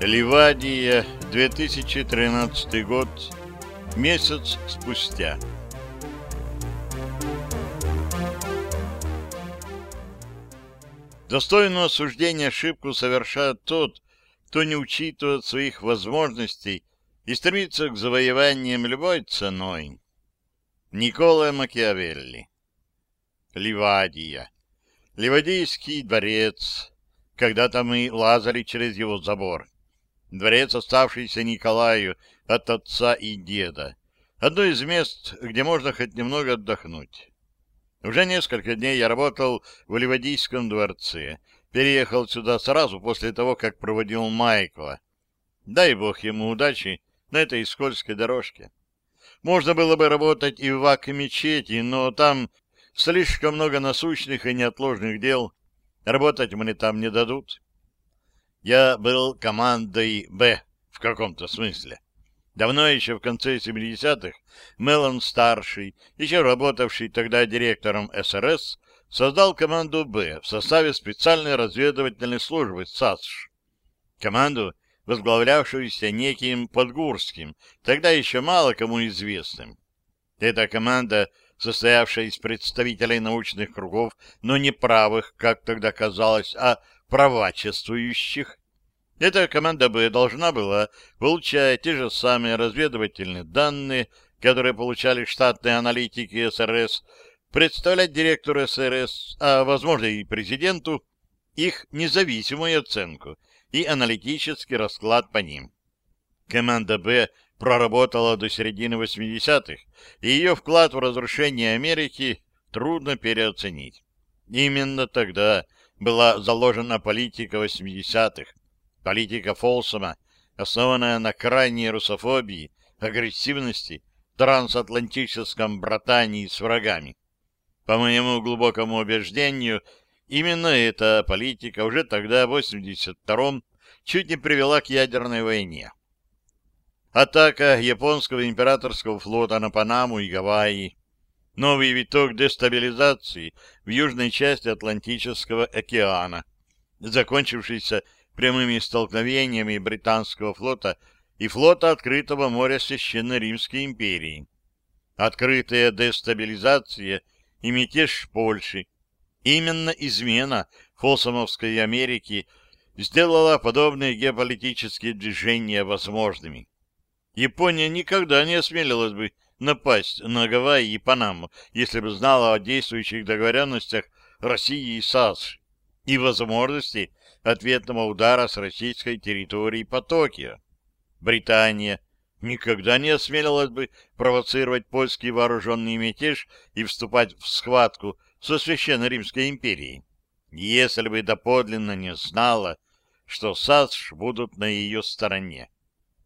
Ливадия, 2013 год, месяц спустя. Достойную осуждения ошибку совершает тот, кто не учитывает своих возможностей и стремится к завоеваниям любой ценой. Никола Макиавелли Ливадия Ливадийский дворец. Когда-то мы лазали через его забор. Дворец, оставшийся Николаю от отца и деда. Одно из мест, где можно хоть немного отдохнуть. Уже несколько дней я работал в Ливадийском дворце. Переехал сюда сразу после того, как проводил Майкла. Дай бог ему удачи на этой скользкой дорожке. Можно было бы работать и в Вак-мечети, но там слишком много насущных и неотложных дел. Работать мне там не дадут. Я был командой «Б» в каком-то смысле. Давно еще в конце 70-х Меллон-старший, еще работавший тогда директором СРС, создал команду «Б» в составе специальной разведывательной службы САСШ. Команду, возглавлявшуюся неким Подгурским, тогда еще мало кому известным. Эта команда, состоявшая из представителей научных кругов, но не правых, как тогда казалось, а правачествующих. Эта команда Б должна была получать те же самые разведывательные данные, которые получали штатные аналитики СРС, представлять директору СРС, а, возможно, и президенту, их независимую оценку и аналитический расклад по ним. Команда Б проработала до середины 80-х, и ее вклад в разрушение Америки трудно переоценить. Именно тогда была заложена политика 80-х, политика Фолсома, основанная на крайней русофобии, агрессивности, трансатлантическом братании с врагами. По моему глубокому убеждению, именно эта политика уже тогда, в 82-м, чуть не привела к ядерной войне. Атака японского императорского флота на Панаму и Гавайи, новый виток дестабилизации в южной части Атлантического океана, закончившийся прямыми столкновениями британского флота и флота открытого моря Священной Римской империи. Открытая дестабилизация и мятеж Польши. Именно измена Фолсомовской Америки сделала подобные геополитические движения возможными. Япония никогда не осмелилась бы напасть на Гавайи и Панаму, если бы знала о действующих договоренностях России и САСШ и возможности ответного удара с российской территории по Токио. Британия никогда не осмелилась бы провоцировать польский вооруженный мятеж и вступать в схватку со Священной Римской империей, если бы доподлинно не знала, что САСШ будут на ее стороне.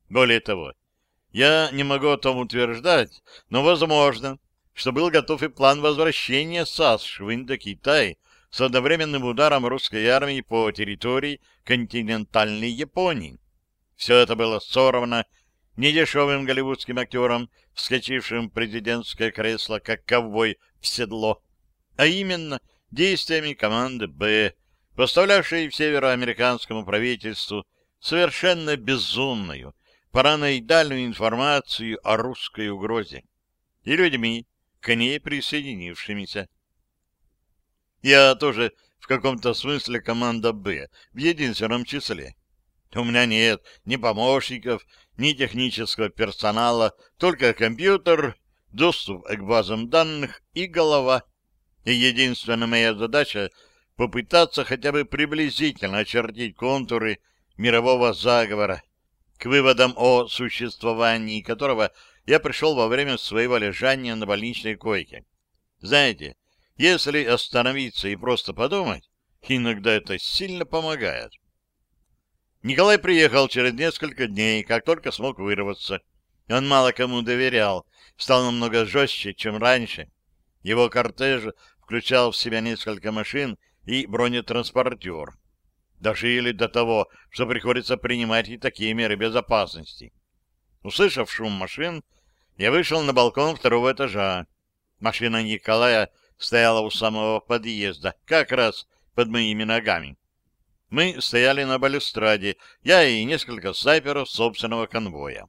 Более того, я не могу о том утверждать, но возможно, что был готов и план возвращения САСШ в Индокитай с одновременным ударом русской армии по территории континентальной Японии. Все это было сорвано недешевым голливудским актером, вскочившим в президентское кресло, как ковбой в седло, а именно действиями команды «Б», поставлявшей в североамериканскому правительству совершенно безумную, параноидальную информацию о русской угрозе и людьми, к ней присоединившимися. Я тоже в каком-то смысле команда «Б», в единственном числе. У меня нет ни помощников, ни технического персонала, только компьютер, доступ к базам данных и голова. И единственная моя задача — попытаться хотя бы приблизительно очертить контуры мирового заговора, к выводам о существовании которого я пришел во время своего лежания на больничной койке. Знаете, если остановиться и просто подумать, иногда это сильно помогает. Николай приехал через несколько дней, как только смог вырваться. Он мало кому доверял, стал намного жестче, чем раньше. Его кортеж включал в себя несколько машин и бронетранспортер. Дожили до того, что приходится принимать и такие меры безопасности. Услышав шум машин, я вышел на балкон второго этажа. Машина Николая стояла у самого подъезда, как раз под моими ногами. Мы стояли на балюстраде, я и несколько снайперов собственного конвоя.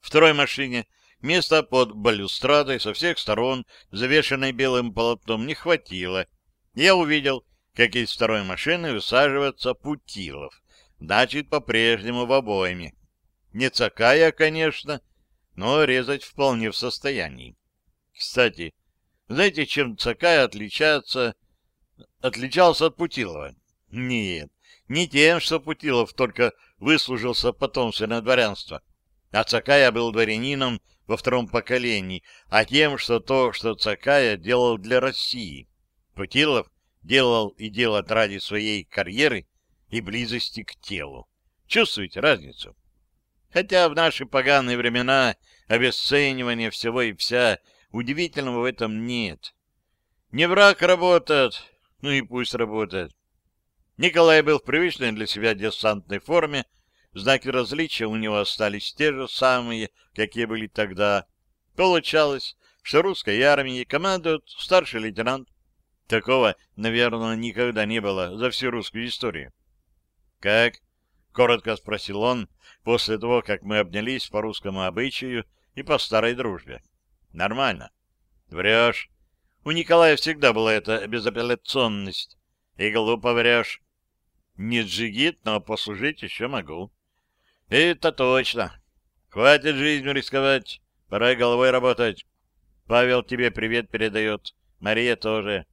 В второй машине места под балюстрадой со всех сторон, завешенной белым полотном, не хватило. Я увидел, как из второй машины высаживается Путилов. Значит, по-прежнему в обойме. Не цакая, конечно, но резать вполне в состоянии. Кстати, знаете, чем Цакая отличается, отличался от Путилова? Нет, не тем, что Путилов только выслужился потомственное дворянство, а Цакая был дворянином во втором поколении, а тем, что то, что Цакая делал для России. Путилов делал и делает ради своей карьеры и близости к телу. Чувствуете разницу? Хотя в наши поганые времена обесценивание всего и вся удивительного в этом нет. Не враг работает, ну и пусть работает. Николай был в привычной для себя десантной форме, знаки различия у него остались те же самые, какие были тогда. Получалось, что русской армией командует старший лейтенант. Такого, наверное, никогда не было за всю русскую историю. «Как?» — коротко спросил он после того, как мы обнялись по русскому обычаю и по старой дружбе. «Нормально». «Врешь». У Николая всегда была эта безапелляционность. И глупо врешь. Не джигит, но послужить еще могу. Это точно. Хватит жизнью рисковать. Пора головой работать. Павел тебе привет передает. Мария тоже.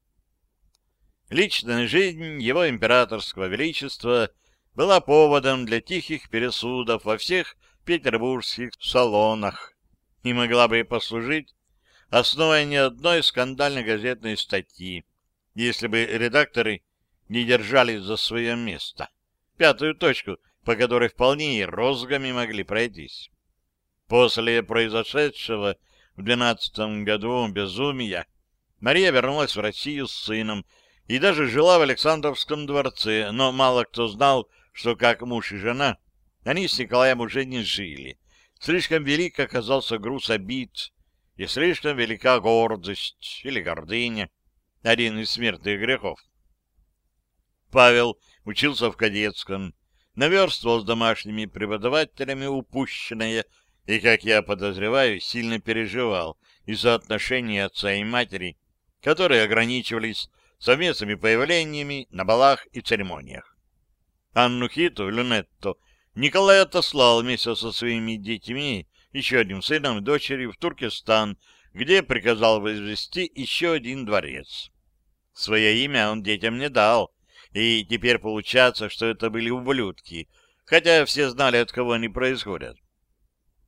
Личная жизнь его императорского величества была поводом для тихих пересудов во всех петербургских салонах и могла бы послужить основой ни одной скандальной газетной статьи, если бы редакторы не держались за свое место, пятую точку, по которой вполне и розгами могли пройтись. После произошедшего в двенадцатом году безумия Мария вернулась в Россию с сыном и даже жила в Александровском дворце, но мало кто знал, что как муж и жена они с Николаем уже не жили. Слишком велик оказался груз обид, и слишком велика гордость или гордыня, один из смертных грехов. Павел учился в кадетском, наверстывал с домашними преподавателями упущенное и, как я подозреваю, сильно переживал из-за отношений отца и матери, которые ограничивались совместными появлениями на балах и церемониях. Анну Хиту, Люнетто, Николай отослал вместе со своими детьми, еще одним сыном и дочерью в Туркестан, где приказал возвести еще один дворец. Свое имя он детям не дал, и теперь получается, что это были ублюдки, хотя все знали, от кого они происходят.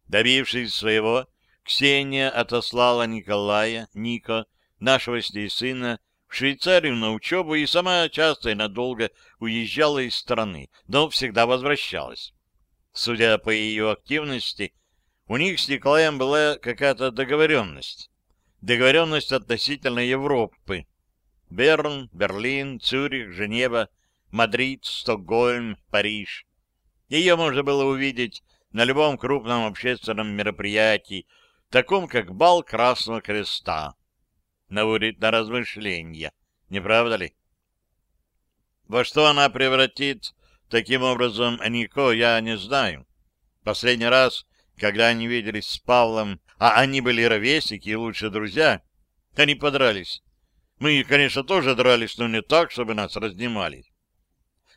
Добившись своего, Ксения отослала Николая, Ника, нашего с ней сына, в Швейцарию на учебу и сама часто и надолго уезжала из страны, но всегда возвращалась. Судя по ее активности, у них с Николаем была какая-то договоренность. Договоренность относительно Европы. Берн, Берлин, Цюрих, Женева, Мадрид, Стокгольм, Париж. Ее можно было увидеть на любом крупном общественном мероприятии, таком как бал Красного Креста. Наводит на размышления, не правда ли? Во что она превратит таким образом Нико, я не знаю. Последний раз, когда они виделись с Павлом, а они были ровесники и лучшие друзья, они подрались. Мы, конечно, тоже дрались, но не так, чтобы нас разнимали.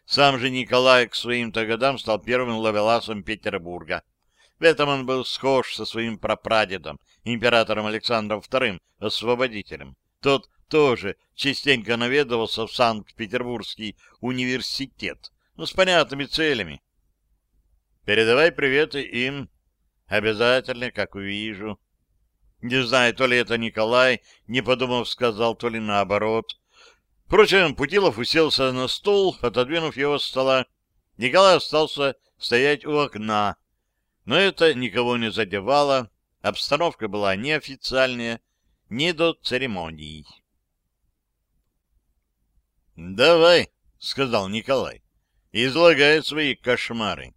Сам же Николай к своим-то годам стал первым ловеласом Петербурга. В этом он был схож со своим прапрадедом, императором Александром II, освободителем. Тот тоже частенько наведывался в Санкт-Петербургский университет, но с понятными целями. Передавай приветы им. Обязательно, как увижу. Не знаю, то ли это Николай, не подумав, сказал, то ли наоборот. Впрочем, Путилов уселся на стул, отодвинув его с стола. Николай остался стоять у окна. Но это никого не задевало. Обстановка была неофициальная, не до церемоний. «Давай», — сказал Николай, — «излагай свои кошмары».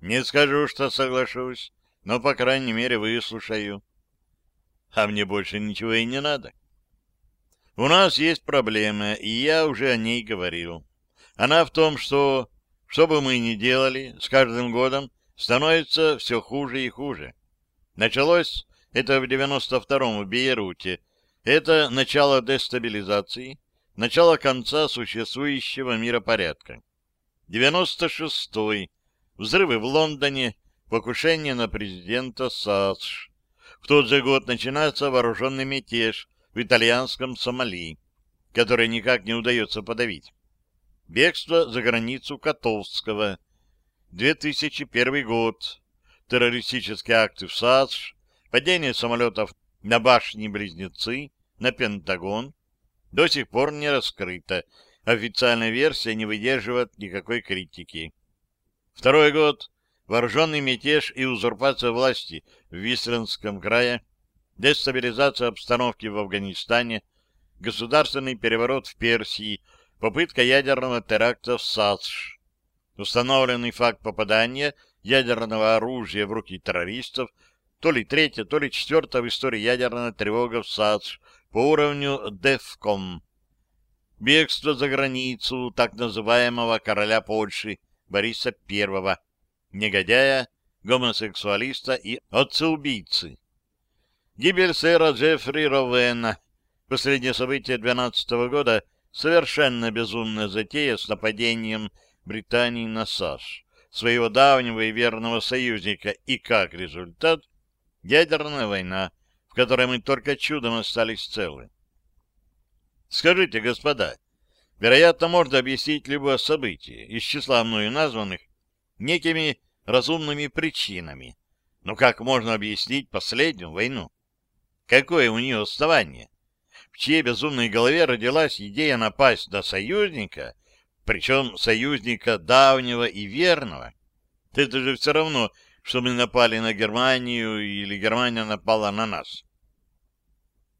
«Не скажу, что соглашусь. но, по крайней мере, выслушаю. А мне больше ничего и не надо. У нас есть проблема, и я уже о ней говорил. Она в том, что, что бы мы ни делали, с каждым годом становится все хуже и хуже. Началось это в 92-м в Бейруте. Это начало дестабилизации, начало конца существующего миропорядка. 96-й. Взрывы в Лондоне, покушение на президента САСШ. В тот же год начинается вооруженный мятеж в итальянском Сомали, который никак не удается подавить. Бегство за границу Котовского. 2001 год. Террористические акты в САСШ, падение самолетов на башни-близнецы, на Пентагон, до сих пор не раскрыто. Официальная версия не выдерживает никакой критики. Второй год. Вооруженный мятеж и узурпация власти в Висленском крае, дестабилизация обстановки в Афганистане, государственный переворот в Персии, попытка ядерного теракта в САСШ, установленный факт попадания ядерного оружия в руки террористов, то ли третья, то ли четвертая в истории ядерная тревога в САСШ по уровню ДЕФКОМ. Бегство за границу так называемого короля Польши Бориса I, негодяя, гомосексуалиста и отца-убийцы. Гибель сэра Джеффри Ровена, последнее событие 12 -го года, совершенно безумная затея с нападением Британии на САШ, своего давнего и верного союзника, и как результат ядерная война, в которой мы только чудом остались целы. Скажите, господа, вероятно, можно объяснить любое событие из числа мною названных некими разумными причинами. Но как можно объяснить последнюю войну? Какое у нее основание? В чьей безумной голове родилась идея напасть на союзника, причем союзника давнего и верного? Это же все равно, что мы напали на Германию или Германия напала на нас.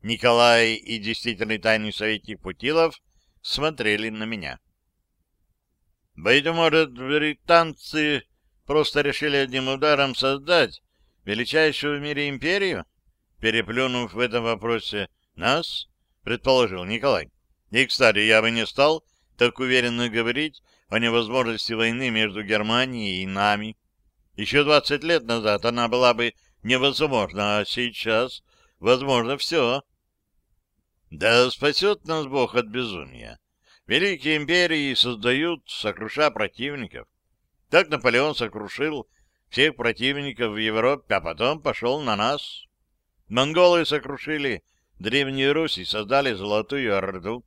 Николай и действительный тайный советник Путилов смотрели на меня. Быть может, британцы просто решили одним ударом создать величайшую в мире империю, переплюнув в этом вопросе нас, предположил Николай. И, кстати, я бы не стал так уверенно говорить о невозможности войны между Германией и нами. Еще двадцать лет назад она была бы невозможна, а сейчас возможно все. Да спасет нас Бог от безумия. Великие империи создают, сокруша противников. Так Наполеон сокрушил всех противников в Европе, а потом пошел на нас. Монголы сокрушили Древнюю Русь и создали Золотую Орду.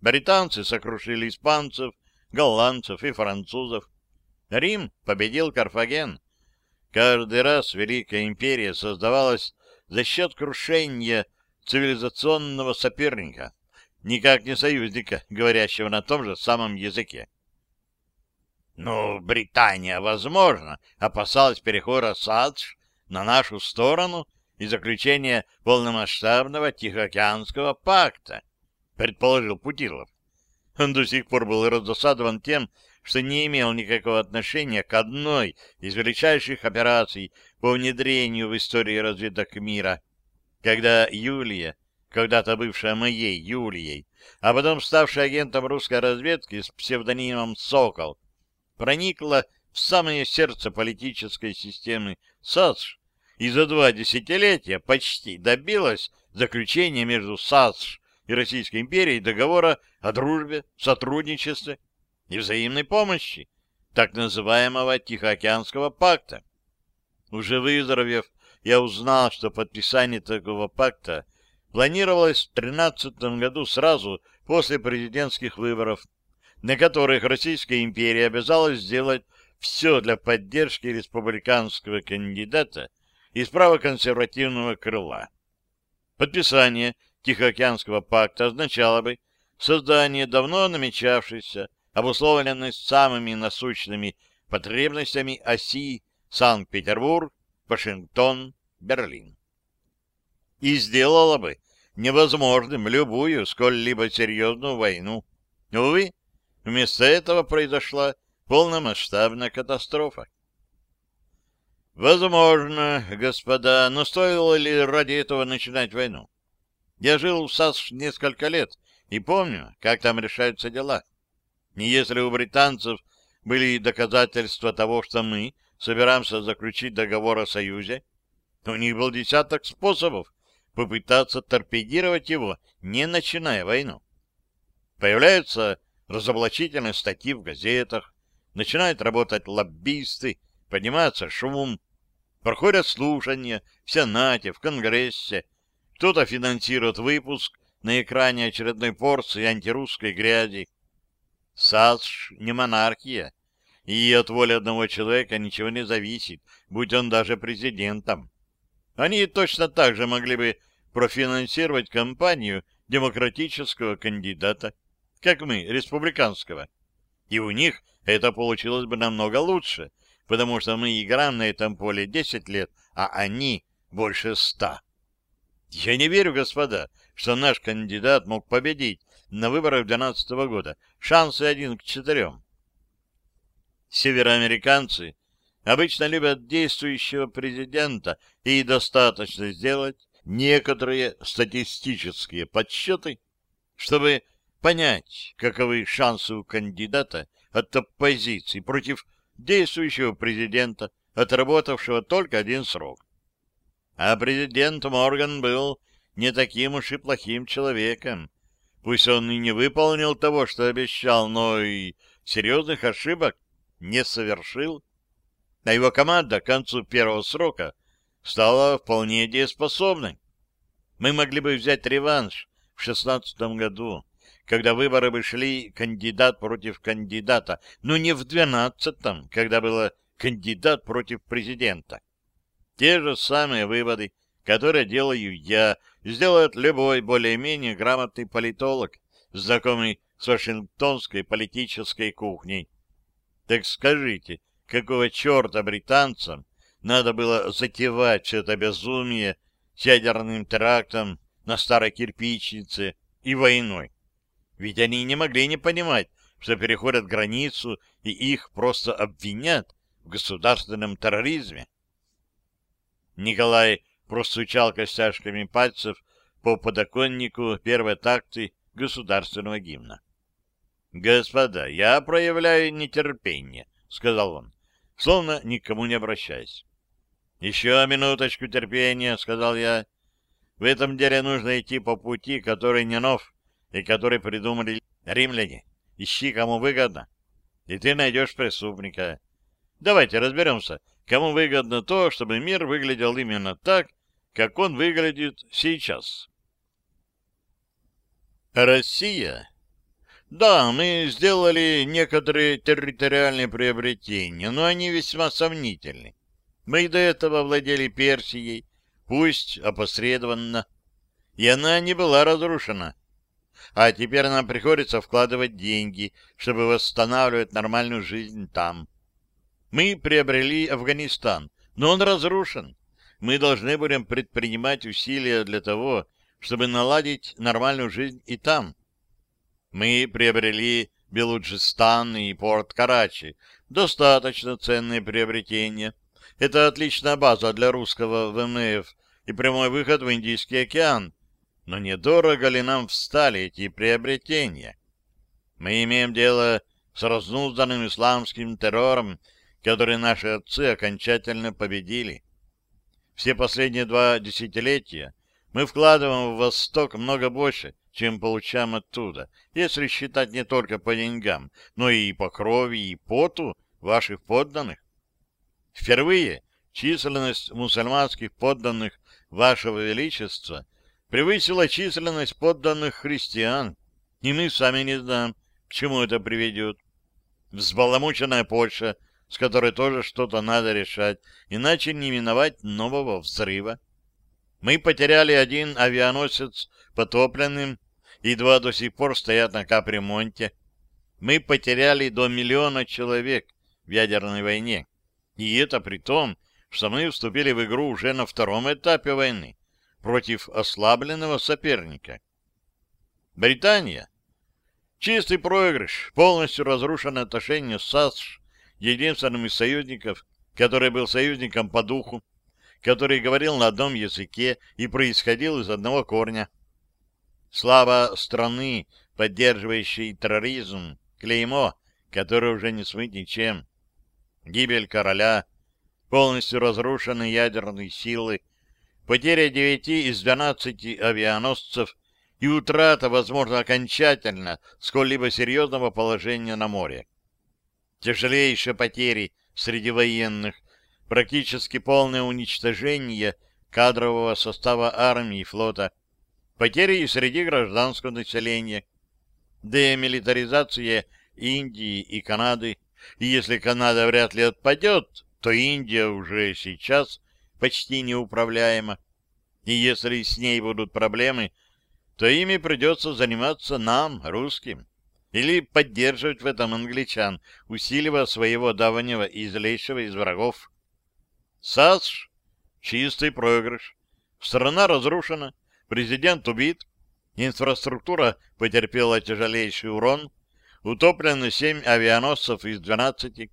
Британцы сокрушили испанцев, голландцев и французов. Рим победил Карфаген. Каждый раз Великая империя создавалась за счет крушения цивилизационного соперника, никак не союзника, говорящего на том же самом языке. Но Британия, возможно, опасалась перехода САДШ на нашу сторону и заключения полномасштабного Тихоокеанского пакта, предположил Путилов. Он до сих пор был раздосадован тем, что не имел никакого отношения к одной из величайших операций по внедрению в истории разведок мира — когда Юлия, когда-то бывшая моей Юлией, а потом ставшая агентом русской разведки с псевдонимом «Сокол», проникла в самое сердце политической системы САСШ и за два десятилетия почти добилась заключения между САСШ и Российской империей договора о дружбе, сотрудничестве и взаимной помощи, так называемого Тихоокеанского пакта. Уже выздоровев я узнал, что подписание такого пакта планировалось в 2013 году сразу после президентских выборов, на которых Российская империя обязалась сделать все для поддержки республиканского кандидата из правоконсервативного крыла. Подписание Тихоокеанского пакта означало бы создание давно намечавшейся, обусловленной самыми насущными потребностями оси Санкт-Петербург, Вашингтон, Берлин. И сделала бы невозможным любую сколь-либо серьезную войну. Увы, вместо этого произошла полномасштабная катастрофа. Возможно, господа, но стоило ли ради этого начинать войну? Я жил в САСШ несколько лет и помню, как там решаются дела. И если у британцев были доказательства того, что мы собираемся заключить договор о союзе, у них был десяток способов попытаться торпедировать его, не начиная войну. Появляются разоблачительные статьи в газетах, начинают работать лоббисты, поднимается шум, проходят слушания в Сенате, в Конгрессе, кто-то финансирует выпуск на экране очередной порции антирусской грязи. САСШ не монархия, и от воли одного человека ничего не зависит, будь он даже президентом. Они точно так же могли бы профинансировать кампанию демократического кандидата, как мы, республиканского. И у них это получилось бы намного лучше, потому что мы играем на этом поле 10 лет, а они больше ста. Я не верю, господа, что наш кандидат мог победить на выборах 2012 года. Шансы один к четырем. Североамериканцы обычно любят действующего президента, и достаточно сделать некоторые статистические подсчеты, чтобы понять, каковы шансы у кандидата от оппозиции против действующего президента, отработавшего только один срок. А президент Морган был не таким уж и плохим человеком. Пусть он и не выполнил того, что обещал, но и серьезных ошибок не совершил. А его команда к концу первого срока стала вполне дееспособной. Мы могли бы взять реванш в шестнадцатом году, когда выборы бы шли кандидат против кандидата, но не в двенадцатом, когда было кандидат против президента. Те же самые выводы, которые делаю я, сделает любой более-менее грамотный политолог, знакомый с вашингтонской политической кухней. Так скажите, какого черта британцам надо было затевать все это безумие с ядерным терактом на старой кирпичнице и войной? Ведь они не могли не понимать, что переходят границу и их просто обвинят в государственном терроризме. Николай простучал костяшками пальцев по подоконнику первой такты государственного гимна. — Господа, я проявляю нетерпение, — сказал он, словно никому не обращаясь. — Еще минуточку терпения, — сказал я. — В этом деле нужно идти по пути, который не нов и который придумали римляне. Ищи, кому выгодно, и ты найдешь преступника. Давайте разберемся, кому выгодно то, чтобы мир выглядел именно так, как он выглядит сейчас. Россия. Да, мы сделали некоторые территориальные приобретения, но они весьма сомнительны. Мы до этого владели Персией, пусть опосредованно, и она не была разрушена. А теперь нам приходится вкладывать деньги, чтобы восстанавливать нормальную жизнь там. Мы приобрели Афганистан, но он разрушен. Мы должны будем предпринимать усилия для того, чтобы наладить нормальную жизнь и там. Мы приобрели Белуджистан и порт Карачи. Достаточно ценные приобретения. Это отличная база для русского ВМФ и прямой выход в Индийский океан. Но недорого ли нам встали эти приобретения? Мы имеем дело с разнузданным исламским террором которые наши отцы окончательно победили. Все последние два десятилетия мы вкладываем в Восток много больше, чем получаем оттуда, если считать не только по деньгам, но и по крови и поту ваших подданных. Впервые численность мусульманских подданных вашего величества превысила численность подданных христиан, и мы сами не знаем, к чему это приведет. Взбаламученная Польша с которой тоже что-то надо решать, иначе не миновать нового взрыва. Мы потеряли один авианосец потопленным, и два до сих пор стоят на капремонте. Мы потеряли до миллиона человек в ядерной войне. И это при том, что мы вступили в игру уже на втором этапе войны против ослабленного соперника. Британия. Чистый проигрыш, полностью разрушенное отношение с САСШ единственным из союзников который был союзником по духу, который говорил на одном языке и происходил из одного корня. Слава страны, поддерживающей терроризм, клеймо, которое уже не смыть ничем. Гибель короля, полностью разрушены ядерные силы, потеря девяти из двенадцати авианосцев и утрата, возможно, окончательно сколь-либо серьезного положения на море. Тяжелейшие потери среди военных, практически полное уничтожение кадрового состава армии и флота, потери и среди гражданского населения, демилитаризация Индии и Канады, и если Канада вряд ли отпадет, то Индия уже сейчас почти неуправляема, и если с ней будут проблемы, то ими придется заниматься нам, русским, или поддерживать в этом англичан, усиливая своего давнего и злейшего из врагов. САСШ — чистый проигрыш. Страна разрушена, президент убит, инфраструктура потерпела тяжелейший урон, утоплено семь авианосцев из двенадцати,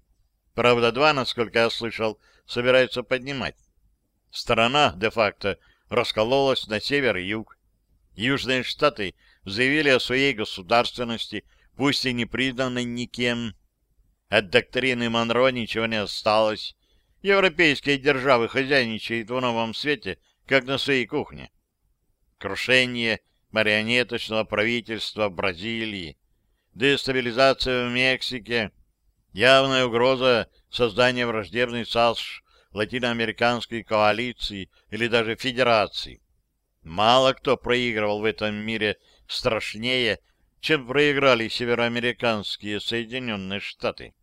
правда, два, насколько я слышал, собираются поднимать. Страна, де-факто, раскололась на север и юг. Южные Штаты заявили о своей государственности, пусть и не признанной никем. От доктрины Монро ничего не осталось. Европейские державы хозяйничают в новом свете, как на своей кухне. Крушение марионеточного правительства Бразилии, дестабилизация в Мексике, явная угроза создания враждебной САСШ латиноамериканской коалиции или даже федерации. Мало кто проигрывал в этом мире страшнее, чем проиграли североамериканские Соединенные Штаты.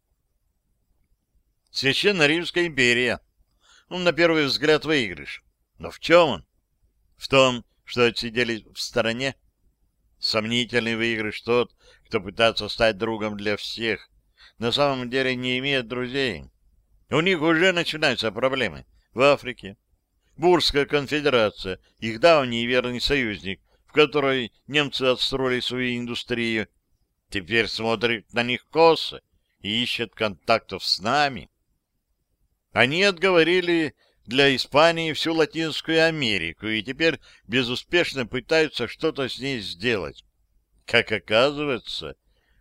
Священная Римская империя. Ну, на первый взгляд, выигрыш. Но в чем он? В том, что отсидели в стороне. Сомнительный выигрыш тот, кто пытается стать другом для всех, на самом деле не имеет друзей. У них уже начинаются проблемы. В Африке. Бурская конфедерация, их давний и верный союзник, в которой немцы отстроили свою индустрию, теперь смотрит на них косо и ищет контактов с нами. Они отговорили для Испании всю Латинскую Америку и теперь безуспешно пытаются что-то с ней сделать. Как оказывается,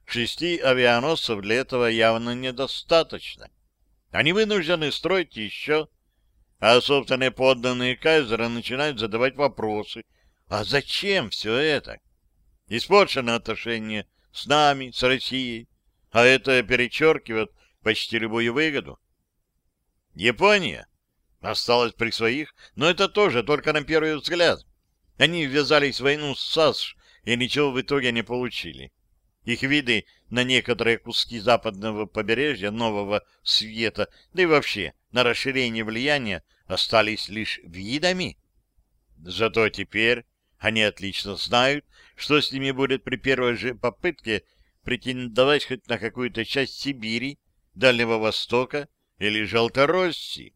шести авианосцев для этого явно недостаточно. Они вынуждены строить еще, а собственные подданные кайзера начинают задавать вопросы. А зачем все это? Испорчено отношения с нами, с Россией, а это перечеркивает почти любую выгоду. Япония осталась при своих, но это тоже только на первый взгляд. Они ввязались в войну с САСШ и ничего в итоге не получили. Их виды на некоторые куски западного побережья Нового Света, да и вообще на расширение влияния, остались лишь видами. Зато теперь они отлично знают, что с ними будет при первой же попытке претендовать хоть на какую-то часть Сибири, Дальнего Востока или Желтороссии.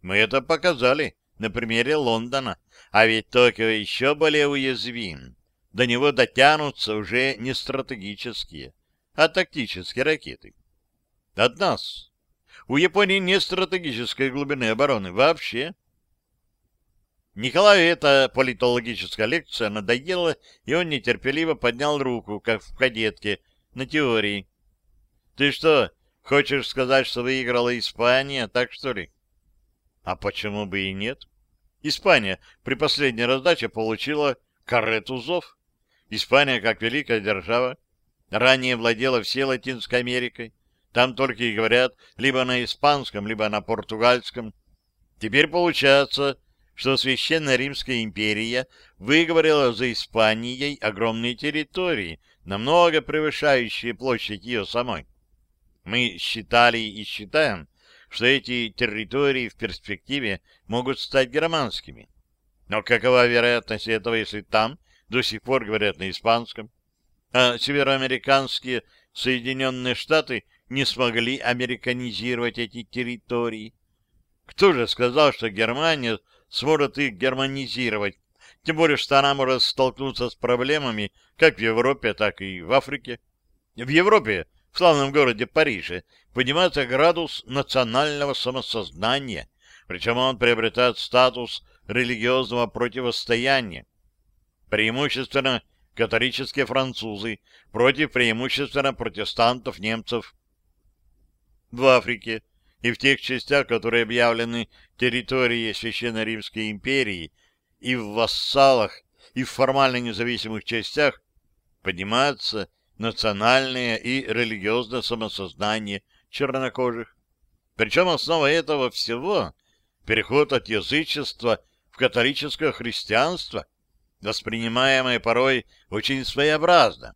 Мы это показали на примере Лондона, а ведь Токио еще более уязвим до него дотянутся уже не стратегические, а тактические ракеты. От нас. У Японии нет стратегической глубины обороны вообще. Николаю эта политологическая лекция надоела, и он нетерпеливо поднял руку, как в кадетке, на теории. «Ты что, хочешь сказать, что выиграла Испания, так что ли?» «А почему бы и нет?» Испания при последней раздаче получила карету ЗОВ. Испания, как великая держава, ранее владела всей Латинской Америкой. Там только и говорят либо на испанском, либо на португальском. Теперь получается, что Священная Римская империя выговорила за Испанией огромные территории, намного превышающие площадь ее самой. Мы считали и считаем, что эти территории в перспективе могут стать германскими. Но какова вероятность этого, если там до сих пор говорят на испанском, а североамериканские Соединенные Штаты не смогли американизировать эти территории. Кто же сказал, что Германия сможет их германизировать? Тем более, что она может столкнуться с проблемами как в Европе, так и в Африке. В Европе в славном городе Париже, поднимается градус национального самосознания, причем он приобретает статус религиозного противостояния. Преимущественно католические французы против преимущественно протестантов немцев. В Африке и в тех частях, которые объявлены территорией Священной Римской империи, и в вассалах, и в формально независимых частях поднимается национальное и религиозное самосознание чернокожих. Причем основа этого всего — переход от язычества в католическое христианство, воспринимаемое порой очень своеобразно.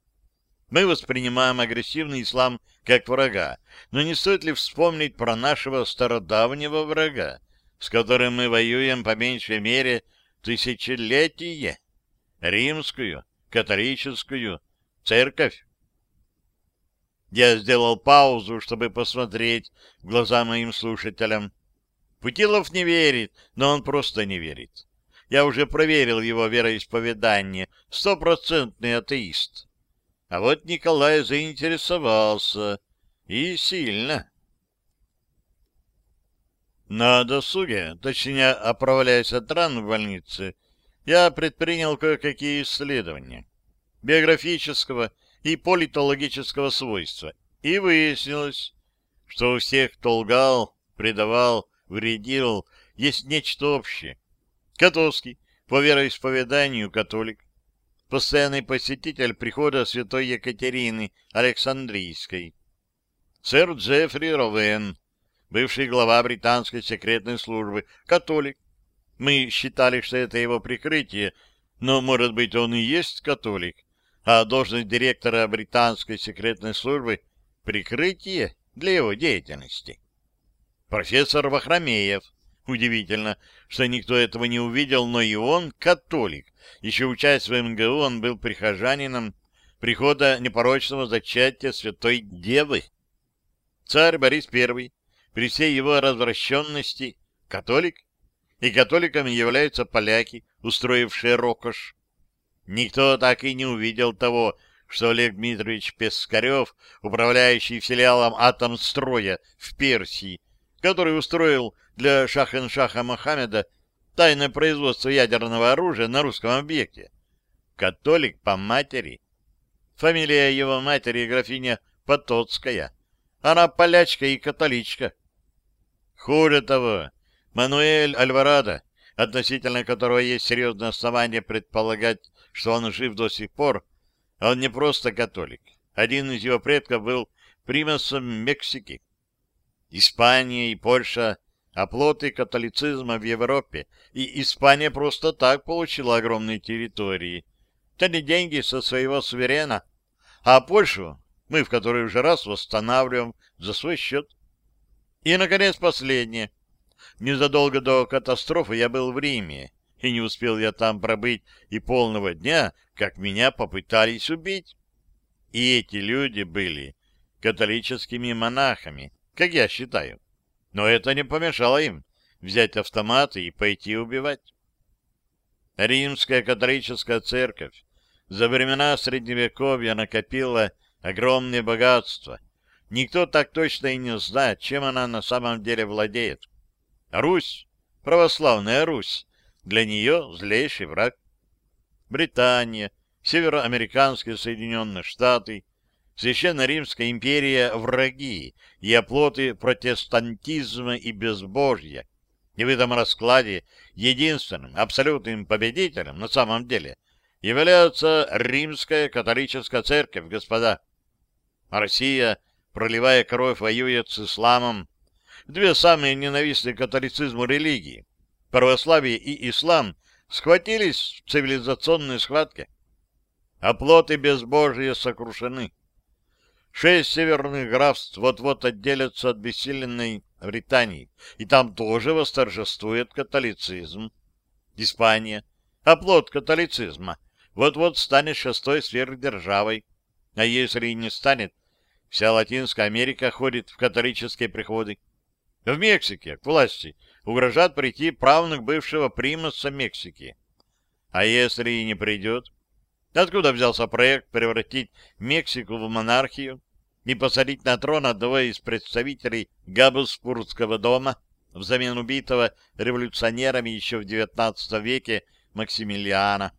Мы воспринимаем агрессивный ислам как врага, но не стоит ли вспомнить про нашего стародавнего врага, с которым мы воюем по меньшей мере тысячелетие, римскую, католическую церковь? Я сделал паузу, чтобы посмотреть в глаза моим слушателям. Путилов не верит, но он просто не верит. Я уже проверил его вероисповедание. Стопроцентный атеист. А вот Николай заинтересовался. И сильно. На досуге, точнее, оправляясь от ран в больнице, я предпринял кое-какие исследования биографического и политологического свойства, и выяснилось, что у всех, кто лгал, предавал, вредил, есть нечто общее. Котовский, по вероисповеданию католик, постоянный посетитель прихода святой Екатерины Александрийской. Сэр Джеффри Ровен, бывший глава британской секретной службы, католик. Мы считали, что это его прикрытие, но, может быть, он и есть католик, а должность директора британской секретной службы — прикрытие для его деятельности. Профессор Вахромеев. Удивительно, что никто этого не увидел, но и он католик. Еще учась в МГУ, он был прихожанином прихода непорочного зачатия Святой Девы. Царь Борис I, при всей его развращенности, католик, и католиками являются поляки, устроившие рокош. Никто так и не увидел того, что Олег Дмитриевич Пескарев, управляющий филиалом Атомстроя в Персии, который устроил для Шахен-Шаха Мохаммеда тайное производство ядерного оружия на русском объекте. Католик по матери. Фамилия его матери графиня Потоцкая. Она полячка и католичка. Хуже того, Мануэль Альварадо, относительно которого есть серьезное основание предполагать, что он жив до сих пор, он не просто католик. Один из его предков был примасом Мексики. Испания и Польша — оплоты католицизма в Европе, и Испания просто так получила огромные территории. Не деньги со своего суверена, а Польшу мы в которой уже раз восстанавливаем за свой счет. И, наконец, последнее. Незадолго до катастрофы я был в Риме, и не успел я там пробыть и полного дня, как меня попытались убить. И эти люди были католическими монахами, как я считаю. Но это не помешало им взять автоматы и пойти убивать. Римская католическая церковь за времена Средневековья накопила огромные богатства. Никто так точно и не знает, чем она на самом деле владеет. Русь, православная Русь, для нее злейший враг. Британия, североамериканские Соединенные Штаты, Священная Римская империя — враги и оплоты протестантизма и безбожья. И в этом раскладе единственным абсолютным победителем на самом деле является Римская католическая церковь, господа. Россия, проливая кровь, воюет с исламом, две самые ненавистные католицизму религии православие и ислам схватились в цивилизационной схватке. Оплоты безбожия сокрушены. Шесть северных графств вот-вот отделятся от бессиленной Британии, и там тоже восторжествует католицизм. Испания, оплот католицизма, вот-вот станет шестой сверхдержавой, а если и не станет, вся Латинская Америка ходит в католические приходы. В Мексике к власти угрожает прийти правнук бывшего примаса Мексики. А если и не придет? Откуда взялся проект превратить Мексику в монархию? И посадить на трон одного из представителей Габсбургского дома взамен убитого революционерами еще в XIX веке Максимилиана.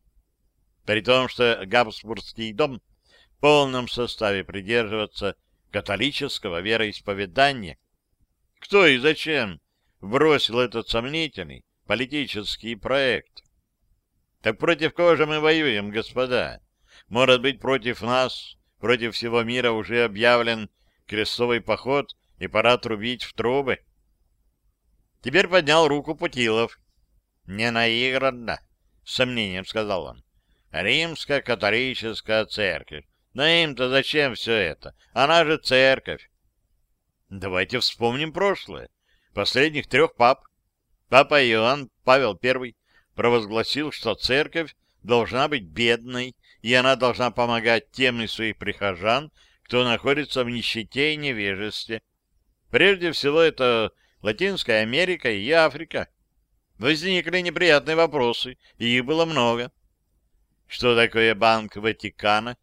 При том, что Габсбургский дом в полном составе придерживается католического вероисповедания. Кто и зачем бросил этот сомнительный политический проект? Так против кого же мы воюем, господа? Может быть, против нас, против всего мира уже объявлен крестовый поход, и пора трубить в трубы? Теперь поднял руку Путилов. «Не наигранно», — с сомнением сказал он. «Римская католическая церковь. Но им-то зачем все это? Она же церковь». Давайте вспомним прошлое. Последних трех пап. Папа Иоанн Павел I провозгласил, что церковь должна быть бедной, и она должна помогать тем из своих прихожан, кто находится в нищете и невежестве. Прежде всего, это Латинская Америка и Африка. Возникли неприятные вопросы, и их было много. Что такое Банк Ватикана?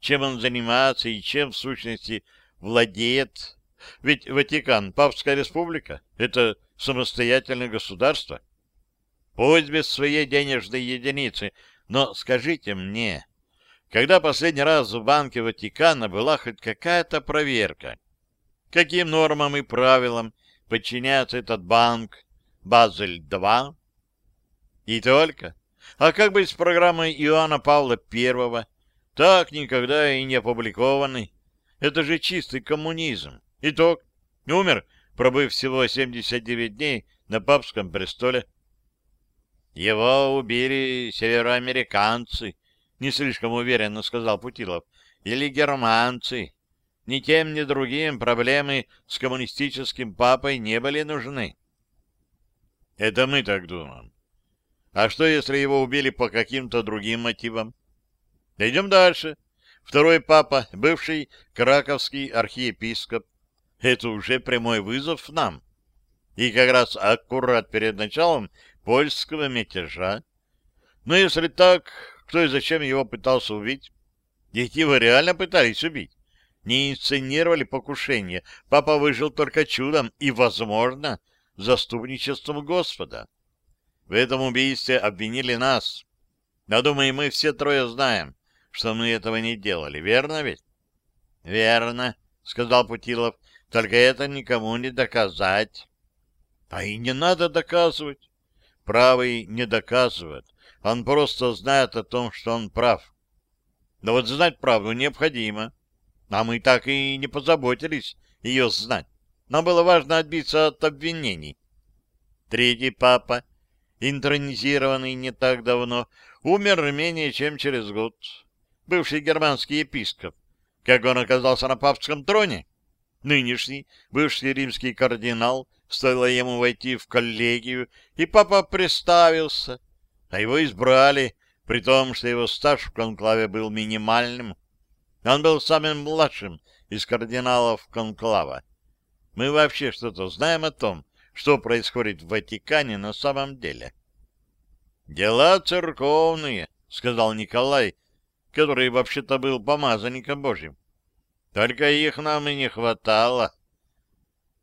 Чем он занимается и чем, в сущности, владеет? Ведь Ватикан, Папская республика, это самостоятельное государство. Пусть без своей денежной единицы, но скажите мне, когда последний раз в Банке Ватикана была хоть какая-то проверка? Каким нормам и правилам подчиняется этот банк Базель-2? И только. А как быть с программой Иоанна Павла I, так никогда и не опубликованной? Это же чистый коммунизм. Итог. Умер, пробыв всего 79 дней на папском престоле. Его убили североамериканцы, не слишком уверенно сказал Путилов, или германцы. Ни тем, ни другим проблемы с коммунистическим папой не были нужны. Это мы так думаем. А что, если его убили по каким-то другим мотивам? Идем дальше. Второй папа, бывший краковский архиепископ. Это уже прямой вызов нам. И как раз аккурат перед началом польского мятежа. Но если так, кто и зачем его пытался убить? Ведь его реально пытались убить. Не инсценировали покушение. Папа выжил только чудом и, возможно, заступничеством Господа. В этом убийстве обвинили нас. Но, думаю, мы все трое знаем, что мы этого не делали. Верно ведь? — Верно, — сказал Путилов. — Только это никому не доказать. — А и не надо доказывать. Правый не доказывает. Он просто знает о том, что он прав. Но вот знать правду необходимо. А мы так и не позаботились ее знать. Нам было важно отбиться от обвинений. Третий папа, интронизированный не так давно, умер менее чем через год. Бывший германский епископ. Как он оказался на папском троне? Нынешний, бывший римский кардинал, стоило ему войти в коллегию, и папа представился, а его избрали, при том, что его стаж в конклаве был минимальным. Он был самым младшим из кардиналов конклава. Мы вообще что-то знаем о том, что происходит в Ватикане на самом деле. «Дела церковные», — сказал Николай, который вообще-то был помазанником Божьим. Только их нам и не хватало.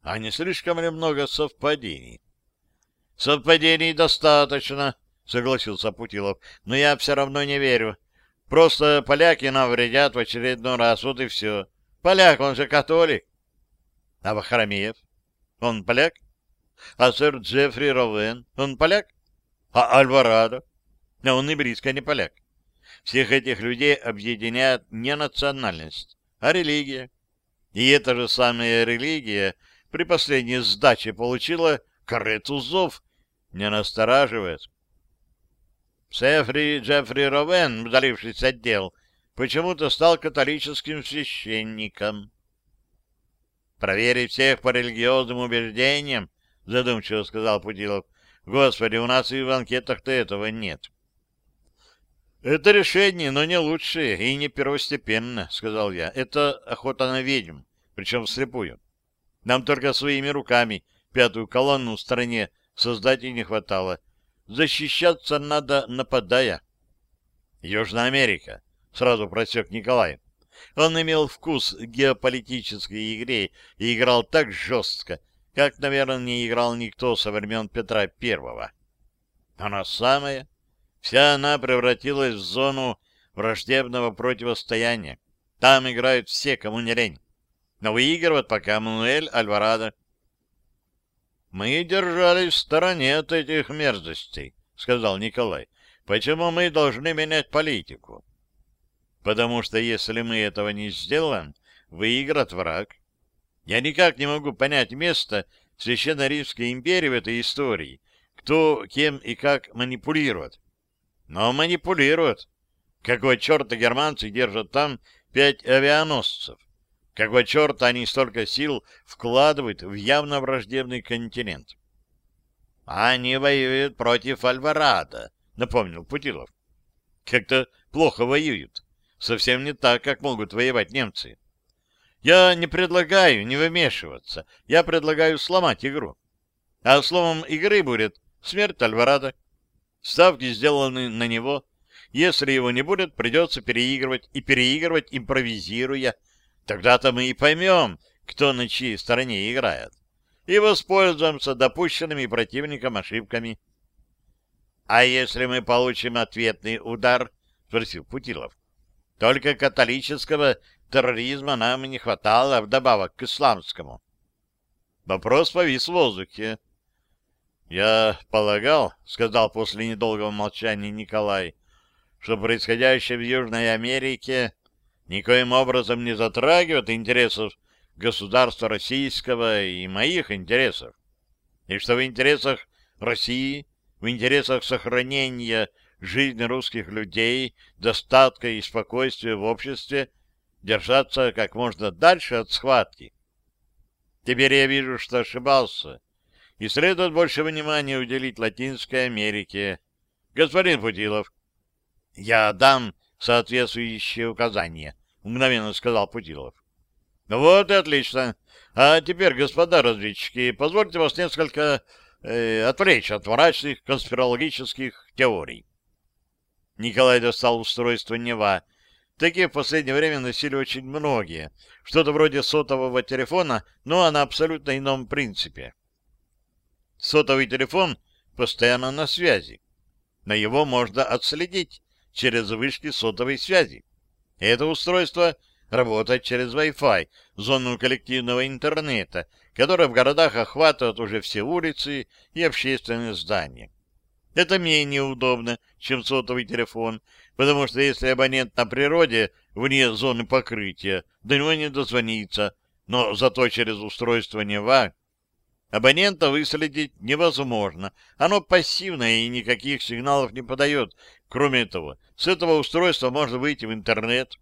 А не слишком ли много совпадений? Совпадений достаточно, согласился Путилов, но я все равно не верю. Просто поляки нам вредят в очередной раз, вот и все. Поляк, он же католик. А Вахрамеев? Он поляк? А сэр Джеффри Ровен? Он поляк? А Альварадо? А он и близко не поляк. Всех этих людей объединяет не национальность, а религия. И эта же самая религия при последней сдаче получила карету зов, не настораживает. Сефри Джеффри Ровен, удалившись от дел, почему-то стал католическим священником. «Проверить всех по религиозным убеждениям», — задумчиво сказал Путилов. «Господи, у нас и в анкетах-то этого нет». «Это решение, но не лучшее и не первостепенно», — сказал я. «Это охота на ведьм, причем вслепую. Нам только своими руками пятую колонну в стране создать и не хватало. Защищаться надо, нападая». «Южная Америка», — сразу просек Николай. Он имел вкус геополитической игре и играл так жестко, как, наверное, не играл никто со времен Петра Первого. Она самая. Вся она превратилась в зону враждебного противостояния. Там играют все, кому не лень. Но выигрывает пока Мануэль Альварадо. «Мы держались в стороне от этих мерзостей», — сказал Николай. «Почему мы должны менять политику?» «Потому что если мы этого не сделаем, выиграет враг. Я никак не могу понять место Священной Римской империи в этой истории, кто кем и как манипулирует. Но манипулирует. Какой черта германцы держат там пять авианосцев? Какой черт они столько сил вкладывают в явно враждебный континент? Они воюют против Альварадо, напомнил Путилов. Как-то плохо воюют. Совсем не так, как могут воевать немцы. Я не предлагаю не вмешиваться. Я предлагаю сломать игру. А словом игры будет смерть Альварадо. Ставки сделаны на него. Если его не будет, придется переигрывать, и переигрывать, импровизируя. Тогда-то мы и поймем, кто на чьей стороне играет, и воспользуемся допущенными противником ошибками. — А если мы получим ответный удар? — спросил Путилов. — Только католического терроризма нам не хватало вдобавок к исламскому. Вопрос повис в воздухе. — Я полагал, — сказал после недолгого молчания Николай, — что происходящее в Южной Америке никоим образом не затрагивает интересов государства российского и моих интересов, и что в интересах России, в интересах сохранения жизни русских людей, достатка и спокойствия в обществе держаться как можно дальше от схватки. Теперь я вижу, что ошибался, и следует больше внимания уделить Латинской Америке. Господин Путилов, я дам соответствующие указания, мгновенно сказал Путилов. Вот и отлично. А теперь, господа разведчики, позвольте вас несколько э, отвлечь от мрачных конспирологических теорий. Николай достал устройство Нева. Такие в последнее время носили очень многие. Что-то вроде сотового телефона, но на абсолютно ином принципе. Сотовый телефон постоянно на связи. На его можно отследить через вышки сотовой связи. Это устройство работает через Wi-Fi, зону коллективного интернета, которая в городах охватывает уже все улицы и общественные здания. Это менее удобно, чем сотовый телефон, потому что если абонент на природе, вне зоны покрытия, до него не дозвониться, но зато через устройство НЕВА абонента выследить невозможно. Оно пассивное и никаких сигналов не подает. Кроме того, с этого устройства можно выйти в интернет,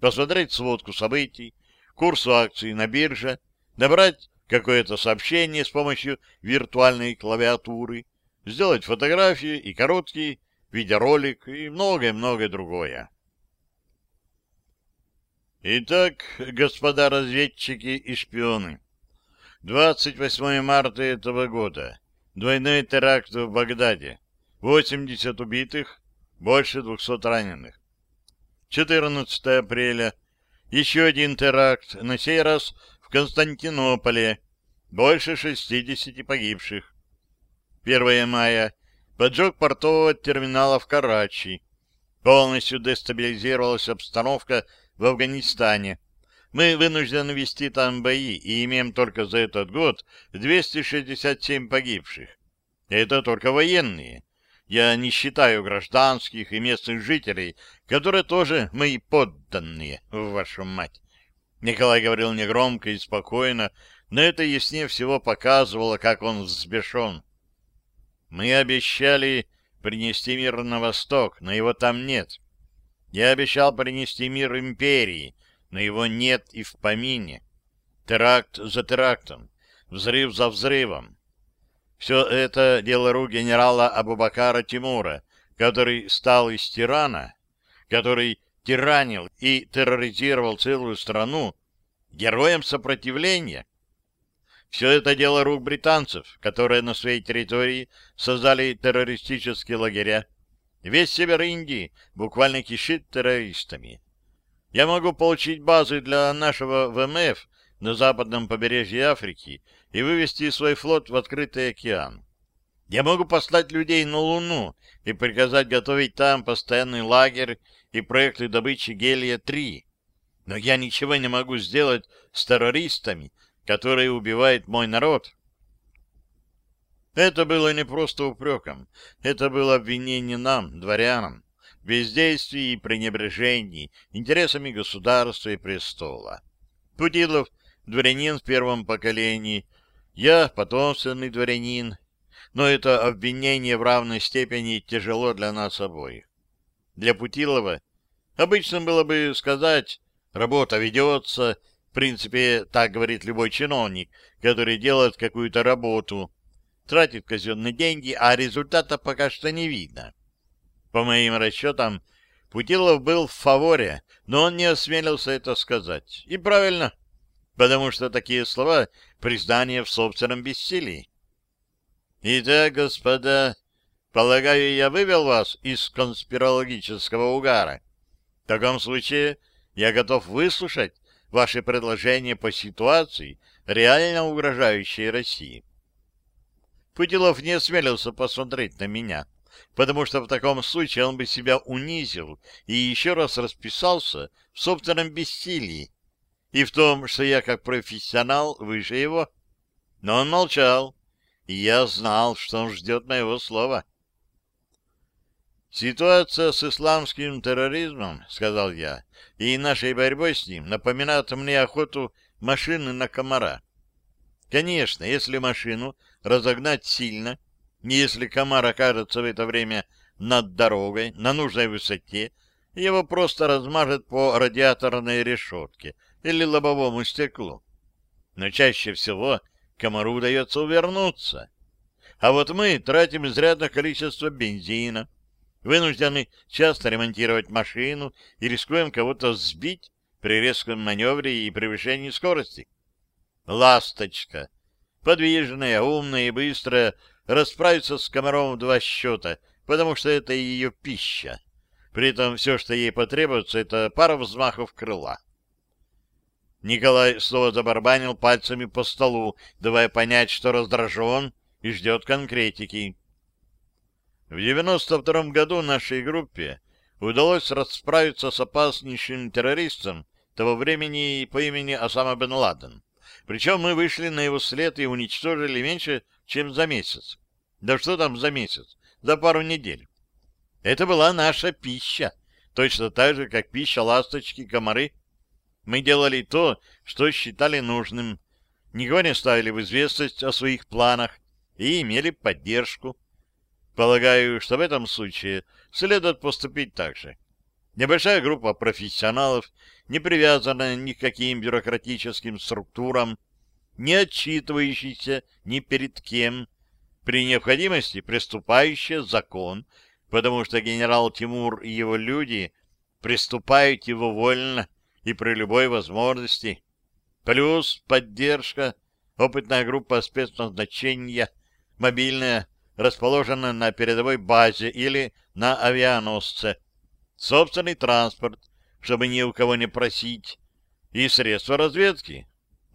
посмотреть сводку событий, курс акций на бирже, набрать какое-то сообщение с помощью виртуальной клавиатуры, сделать фотографии и короткий видеоролик и многое-многое другое. Итак, господа разведчики и шпионы, 28 марта этого года. Двойной теракт в Багдаде. 80 убитых, больше 200 раненых. 14 апреля. Еще один теракт, на сей раз в Константинополе. Больше 60 погибших. 1 мая. Поджог портового терминала в Карачи. Полностью дестабилизировалась обстановка в Афганистане. Мы вынуждены вести там бои и имеем только за этот год 267 погибших. Это только военные. Я не считаю гражданских и местных жителей, которые тоже мои подданные, вашу мать. Николай говорил негромко и спокойно, но это яснее всего показывало, как он взбешен. Мы обещали принести мир на восток, но его там нет. Я обещал принести мир империи, но его нет и в помине. Теракт за терактом, взрыв за взрывом. Все это дело рук генерала Абубакара Тимура, который стал из тирана, который тиранил и терроризировал целую страну, героем сопротивления. Все это дело рук британцев, которые на своей территории создали террористические лагеря. Весь север Индии буквально кишит террористами. Я могу получить базы для нашего ВМФ на западном побережье Африки и вывести свой флот в открытый океан. Я могу послать людей на Луну и приказать готовить там постоянный лагерь и проекты добычи гелия-3. Но я ничего не могу сделать с террористами, которые убивают мой народ. Это было не просто упреком, это было обвинение нам, дворянам, бездействии и пренебрежении интересами государства и престола. Путилов — дворянин в первом поколении, я — потомственный дворянин, но это обвинение в равной степени тяжело для нас обоих. Для Путилова обычно было бы сказать Работа ведется, в принципе, так говорит любой чиновник, который делает какую-то работу, тратит казенные деньги, а результата пока что не видно. По моим расчетам, Путилов был в фаворе, но он не осмелился это сказать. И правильно, потому что такие слова — признание в собственном бессилии. Итак, господа, полагаю, я вывел вас из конспирологического угара. В таком случае я готов выслушать ваши предложения по ситуации, реально угрожающей России. Путилов не осмелился посмотреть на меня, потому что в таком случае он бы себя унизил и еще раз расписался в собственном бессилии и в том, что я как профессионал выше его. Но он молчал, и я знал, что он ждет моего слова. «Ситуация с исламским терроризмом, — сказал я, — и нашей борьбой с ним напоминает мне охоту машины на комара. Конечно, если машину разогнать сильно, если комар окажется в это время над дорогой, на нужной высоте, его просто размажет по радиаторной решетке или лобовому стеклу. Но чаще всего комару удается увернуться. А вот мы тратим изрядное количество бензина, вынуждены часто ремонтировать машину и рискуем кого-то сбить при резком маневре и превышении скорости. Ласточка, подвижная, умная и быстрая, расправится с комаром в два счета, потому что это ее пища. При этом все, что ей потребуется, это пара взмахов крыла. Николай снова забарбанил пальцами по столу, давая понять, что раздражен и ждет конкретики. В 92 году нашей группе удалось расправиться с опаснейшим террористом того времени по имени Осама бен Ладен. Причем мы вышли на его след и уничтожили меньше, чем за месяц. Да что там за месяц? За пару недель. Это была наша пища, точно так же, как пища ласточки, комары. Мы делали то, что считали нужным, никого не ставили в известность о своих планах и имели поддержку. Полагаю, что в этом случае следует поступить так же. Небольшая группа профессионалов, не привязанная ни к каким бюрократическим структурам, не отчитывающийся ни перед кем, при необходимости приступающая закон, потому что генерал Тимур и его люди приступают его вольно и при любой возможности. Плюс поддержка, опытная группа спецназначения, мобильная расположена на передовой базе или на авианосце, собственный транспорт, чтобы ни у кого не просить, и средства разведки.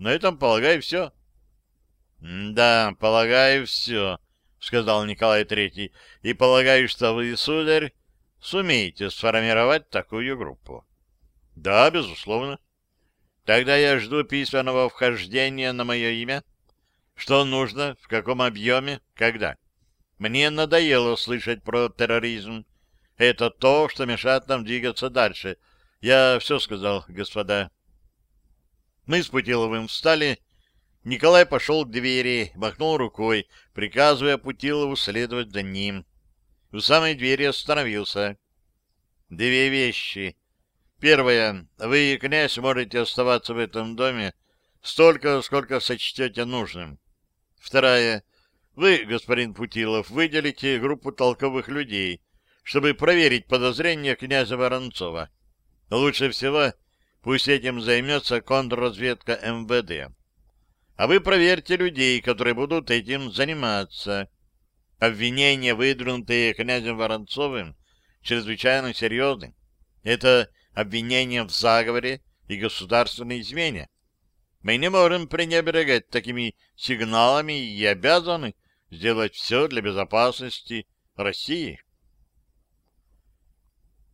На этом, полагаю, все. — Да, полагаю, все, — сказал Николай Третий, — и полагаю, что вы, сударь, сумеете сформировать такую группу. — Да, безусловно. Тогда я жду письменного вхождения на мое имя. Что нужно, в каком объеме, когда? — мне надоело слышать про терроризм. Это то, что мешает нам двигаться дальше. Я все сказал, господа. Мы с Путиловым встали. Николай пошел к двери, махнул рукой, приказывая Путилову следовать за ним. У самой двери остановился. Две вещи. Первое. Вы, князь, можете оставаться в этом доме столько, сколько сочтете нужным. Вторая. Вы, господин Путилов, выделите группу толковых людей, чтобы проверить подозрения князя Воронцова. Лучше всего пусть этим займется контрразведка МВД. А вы проверьте людей, которые будут этим заниматься. Обвинения, выдвинутые князем Воронцовым, чрезвычайно серьезны. Это обвинением в заговоре и государственной измене. Мы не можем пренебрегать такими сигналами и обязаны сделать все для безопасности России.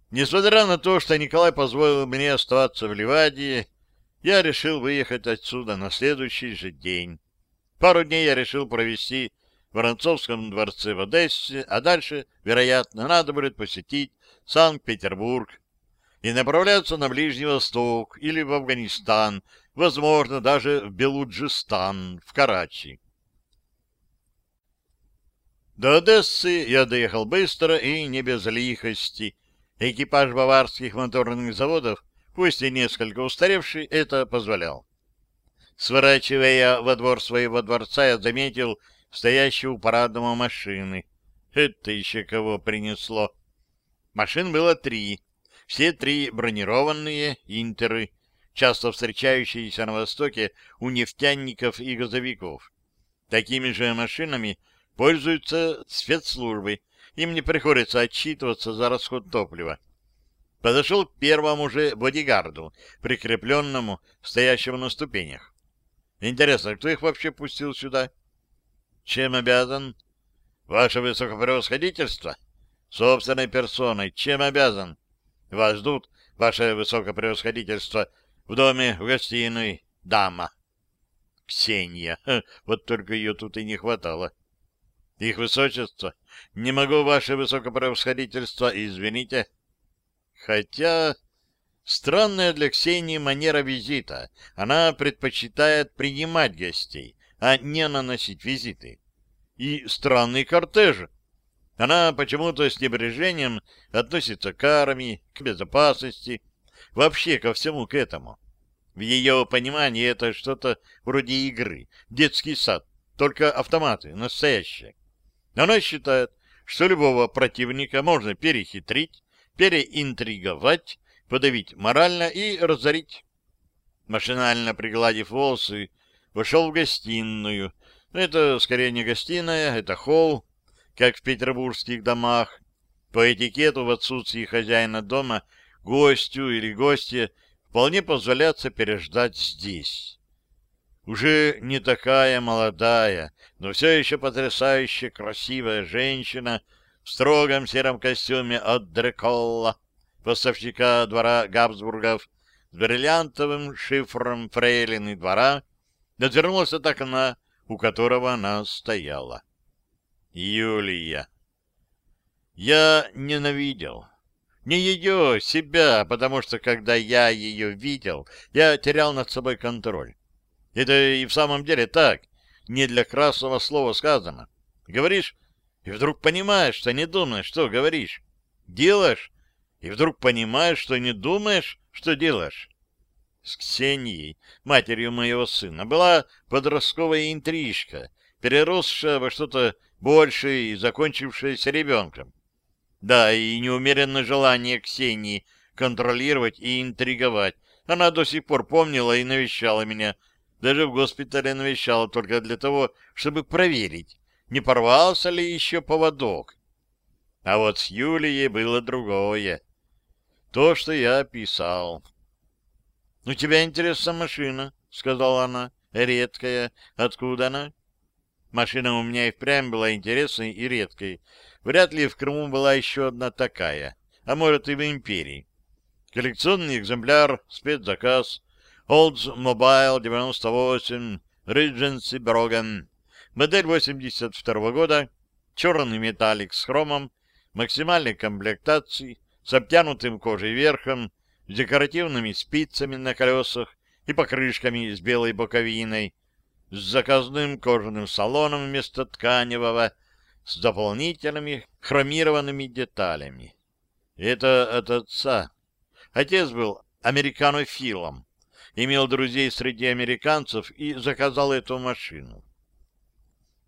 Несмотря на то, что Николай позволил мне оставаться в Ливадии, я решил выехать отсюда на следующий же день. Пару дней я решил провести в Воронцовском дворце в Одессе, а дальше, вероятно, надо будет посетить Санкт-Петербург и направляться на Ближний Восток или в Афганистан, возможно, даже в Белуджистан, в Карачи. До Одессы я доехал быстро и не без лихости, Экипаж баварских моторных заводов, пусть и несколько устаревший, это позволял. Сворачивая во двор своего дворца, я заметил стоящую у парадного машины. Это еще кого принесло. Машин было три. Все три бронированные «Интеры», часто встречающиеся на Востоке у нефтяников и газовиков. Такими же машинами пользуются спецслужбы, им не приходится отчитываться за расход топлива. Подошел к первому же бодигарду, прикрепленному, стоящему на ступенях. Интересно, кто их вообще пустил сюда? Чем обязан? Ваше Высокопревосходительство? Собственной персоной. Чем обязан? Вас ждут, Ваше Высокопревосходительство, в доме, в гостиной. Дама. Ксения. Вот только ее тут и не хватало. Их высочество, не могу, ваше высокопревосходительство, извините. Хотя... Странная для Ксении манера визита. Она предпочитает принимать гостей, а не наносить визиты. И странный кортеж. Она почему-то с небрежением относится к армии, к безопасности, вообще ко всему к этому. В ее понимании это что-то вроде игры, детский сад, только автоматы, настоящие. Она считает, что любого противника можно перехитрить, переинтриговать, подавить морально и разорить. Машинально пригладив волосы, вошел в гостиную. Это скорее не гостиная, это холл, как в петербургских домах. По этикету в отсутствии хозяина дома гостю или гостье вполне позволяться переждать здесь уже не такая молодая, но все еще потрясающе красивая женщина в строгом сером костюме от Дреколла, поставщика двора Габсбургов, с бриллиантовым шифром фрейлины двора, довернулась от окна, у которого она стояла. Юлия. Я ненавидел. Не ее, себя, потому что, когда я ее видел, я терял над собой контроль. Это и в самом деле так, не для красного слова сказано. Говоришь, и вдруг понимаешь, что не думаешь, что говоришь. Делаешь, и вдруг понимаешь, что не думаешь, что делаешь. С Ксенией, матерью моего сына, была подростковая интрижка, переросшая во что-то большее и закончившаяся ребенком. Да, и неумеренное желание Ксении контролировать и интриговать. Она до сих пор помнила и навещала меня даже в госпитале навещала только для того, чтобы проверить, не порвался ли еще поводок. А вот с Юлией было другое. То, что я описал. — У тебя интересная машина, — сказала она. — Редкая. Откуда она? Машина у меня и впрямь была интересной и редкой. Вряд ли в Крыму была еще одна такая. А может, и в империи. Коллекционный экземпляр, спецзаказ — Oldsmobile 98, Regency Brogan, модель 82 года, черный металлик с хромом, максимальной комплектации, с обтянутым кожей верхом, с декоративными спицами на колесах и покрышками с белой боковиной, с заказным кожаным салоном вместо тканевого, с дополнительными хромированными деталями. Это от отца. Отец был американофилом, имел друзей среди американцев и заказал эту машину.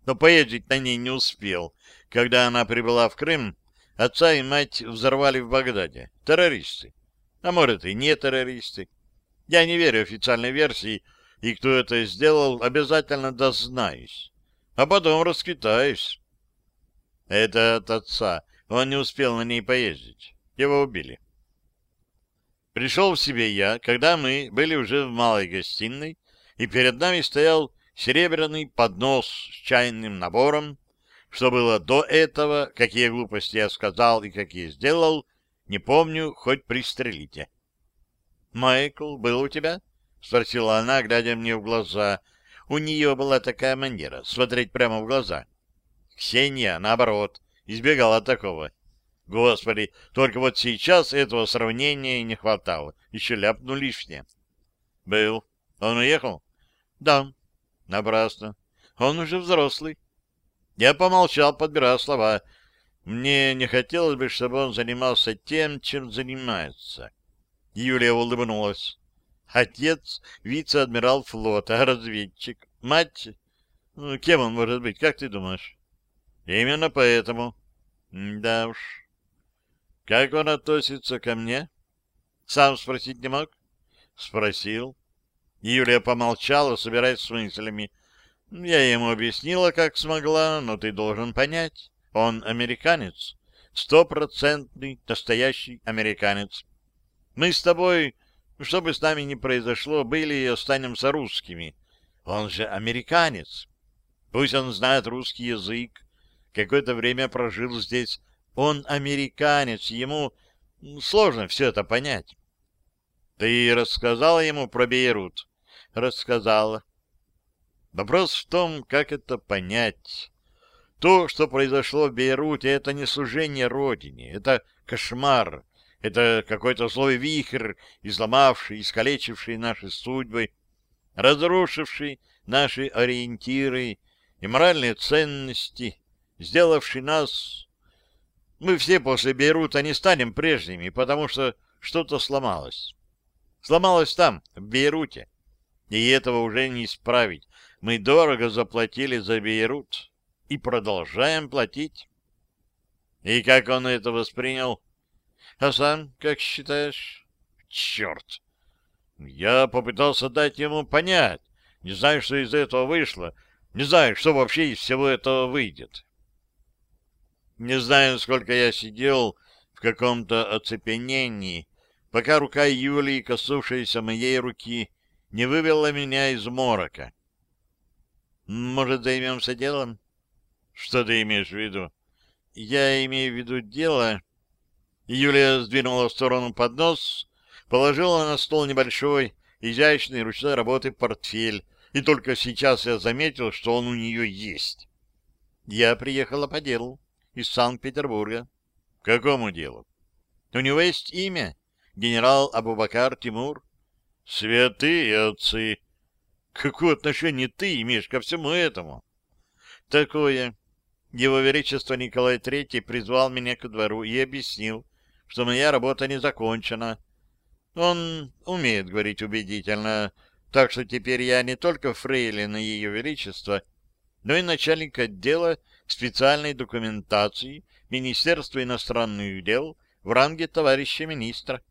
Но поездить на ней не успел. Когда она прибыла в Крым, отца и мать взорвали в Багдаде. Террористы. А может и не террористы. Я не верю официальной версии, и кто это сделал, обязательно дознаюсь. А потом раскитаюсь. Это от отца. Он не успел на ней поездить. Его убили. Пришел в себе я, когда мы были уже в малой гостиной, и перед нами стоял серебряный поднос с чайным набором. Что было до этого, какие глупости я сказал и какие сделал, не помню, хоть пристрелите. — Майкл, был у тебя? — спросила она, глядя мне в глаза. У нее была такая манера — смотреть прямо в глаза. Ксения, наоборот, избегала такого. Господи, только вот сейчас этого сравнения не хватало. Еще ляпну лишнее. — Был. Он уехал? — Да. — Напрасно. Он уже взрослый. Я помолчал, подбирая слова. Мне не хотелось бы, чтобы он занимался тем, чем занимается. Юлия улыбнулась. Отец — вице-адмирал флота, разведчик. Мать... Ну, кем он может быть, как ты думаешь? Именно поэтому. Да уж. Как он относится ко мне? Сам спросить не мог? Спросил. Юлия помолчала, собираясь с мыслями. Я ему объяснила, как смогла, но ты должен понять. Он американец. Стопроцентный, настоящий американец. Мы с тобой, что бы с нами ни произошло, были и останемся русскими. Он же американец. Пусть он знает русский язык, какое-то время прожил здесь. Он американец, ему сложно все это понять. Ты рассказала ему про Бейрут? Рассказала. Вопрос в том, как это понять. То, что произошло в Бейруте, это не служение Родине, это кошмар, это какой-то злой вихрь, изломавший, искалечивший наши судьбы, разрушивший наши ориентиры и моральные ценности, сделавший нас... Мы все после Бейрута не станем прежними, потому что что-то сломалось. Сломалось там, в Бейруте. И этого уже не исправить. Мы дорого заплатили за Бейрут и продолжаем платить. И как он это воспринял? А сам, как считаешь? Черт! Я попытался дать ему понять. Не знаю, что из этого вышло. Не знаю, что вообще из всего этого выйдет. Не знаю, сколько я сидел в каком-то оцепенении, пока рука Юлии, коснувшаяся моей руки, не вывела меня из морока. Может, займемся делом? Что ты имеешь в виду? Я имею в виду дело... Юлия сдвинула в сторону поднос, положила на стол небольшой, изящный ручной работы портфель, и только сейчас я заметил, что он у нее есть. Я приехала по делу из Санкт-Петербурга. — Какому делу? — У него есть имя. Генерал Абубакар Тимур. — Святые отцы! Какое отношение ты имеешь ко всему этому? — Такое. Его Величество Николай III призвал меня ко двору и объяснил, что моя работа не закончена. Он умеет говорить убедительно, так что теперь я не только фрейлина Ее Величества, но и начальник отдела специальной документации Министерства иностранных дел в ранге товарища министра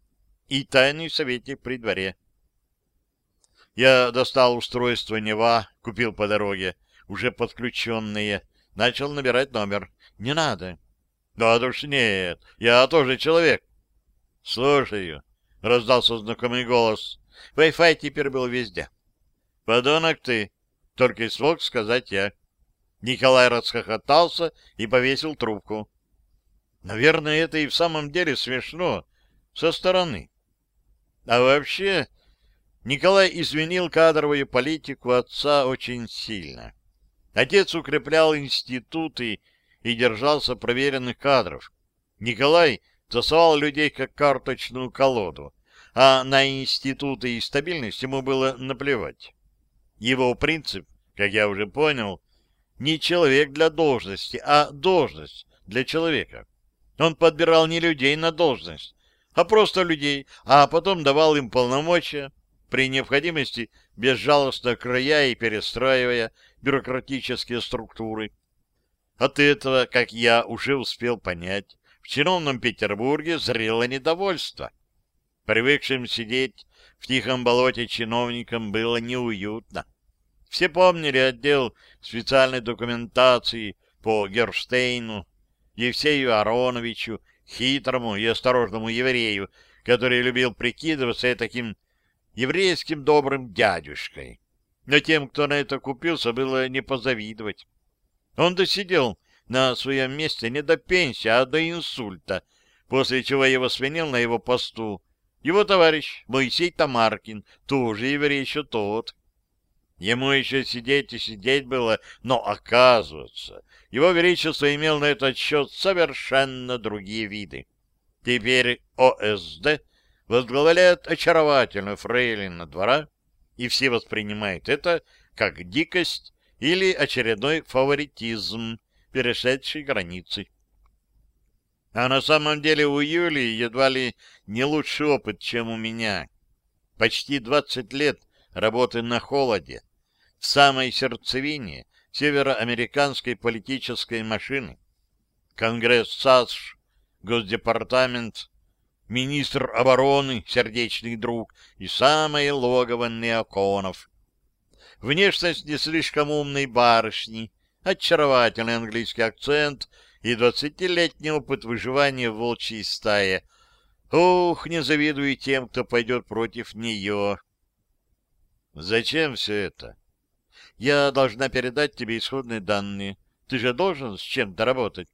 и тайный советник при дворе. Я достал устройство Нева, купил по дороге, уже подключенные, начал набирать номер. Не надо. Да уж нет, я тоже человек. Слушаю, раздался знакомый голос. Wi-Fi теперь был везде. Подонок ты, только и смог сказать я. Николай расхохотался и повесил трубку. Наверное, это и в самом деле смешно со стороны. А вообще, Николай изменил кадровую политику отца очень сильно. Отец укреплял институты и держался проверенных кадров. Николай засовал людей как карточную колоду, а на институты и стабильность ему было наплевать. Его принцип, как я уже понял, не человек для должности, а должность для человека. Он подбирал не людей на должность, а просто людей, а потом давал им полномочия, при необходимости безжалостно края и перестраивая бюрократические структуры. От этого, как я уже успел понять, в чиновном Петербурге зрело недовольство. Привыкшим сидеть в тихом болоте чиновникам было неуютно. Все помнили отдел специальной документации по Герштейну, Евсею Ароновичу, хитрому и осторожному еврею, который любил прикидываться таким еврейским добрым дядюшкой. Но тем, кто на это купился, было не позавидовать. Он досидел на своем месте не до пенсии, а до инсульта, после чего его сменил на его посту его товарищ Моисей Тамаркин, тоже еврей еще тот. Ему еще сидеть и сидеть было, но, оказывается, его величество имел на этот счет совершенно другие виды. Теперь ОСД возглавляет очаровательную фрейлина двора, и все воспринимают это как дикость или очередной фаворитизм, перешедший границы. А на самом деле у Юлии едва ли не лучший опыт, чем у меня. Почти 20 лет работы на холоде, в самой сердцевине североамериканской политической машины. Конгресс САСШ, Госдепартамент, министр обороны, сердечный друг и самое логово неоконов. Внешность не слишком умной барышни, очаровательный английский акцент и двадцатилетний опыт выживания в волчьей стае. Ух, не завидую тем, кто пойдет против нее. Зачем все это? Я должна передать тебе исходные данные. Ты же должен с чем-то работать.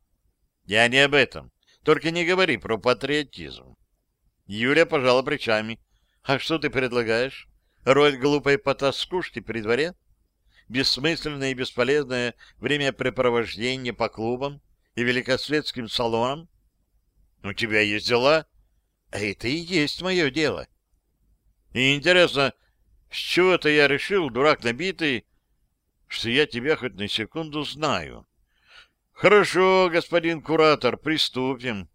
Я не об этом. Только не говори про патриотизм. Юля пожала плечами. А что ты предлагаешь? Роль глупой потаскушки при дворе? Бессмысленное и бесполезное времяпрепровождение по клубам и великосветским салонам? У тебя есть дела? А это и есть мое дело. И интересно, с чего-то я решил, дурак набитый, что я тебя хоть на секунду знаю. Хорошо, господин куратор, приступим.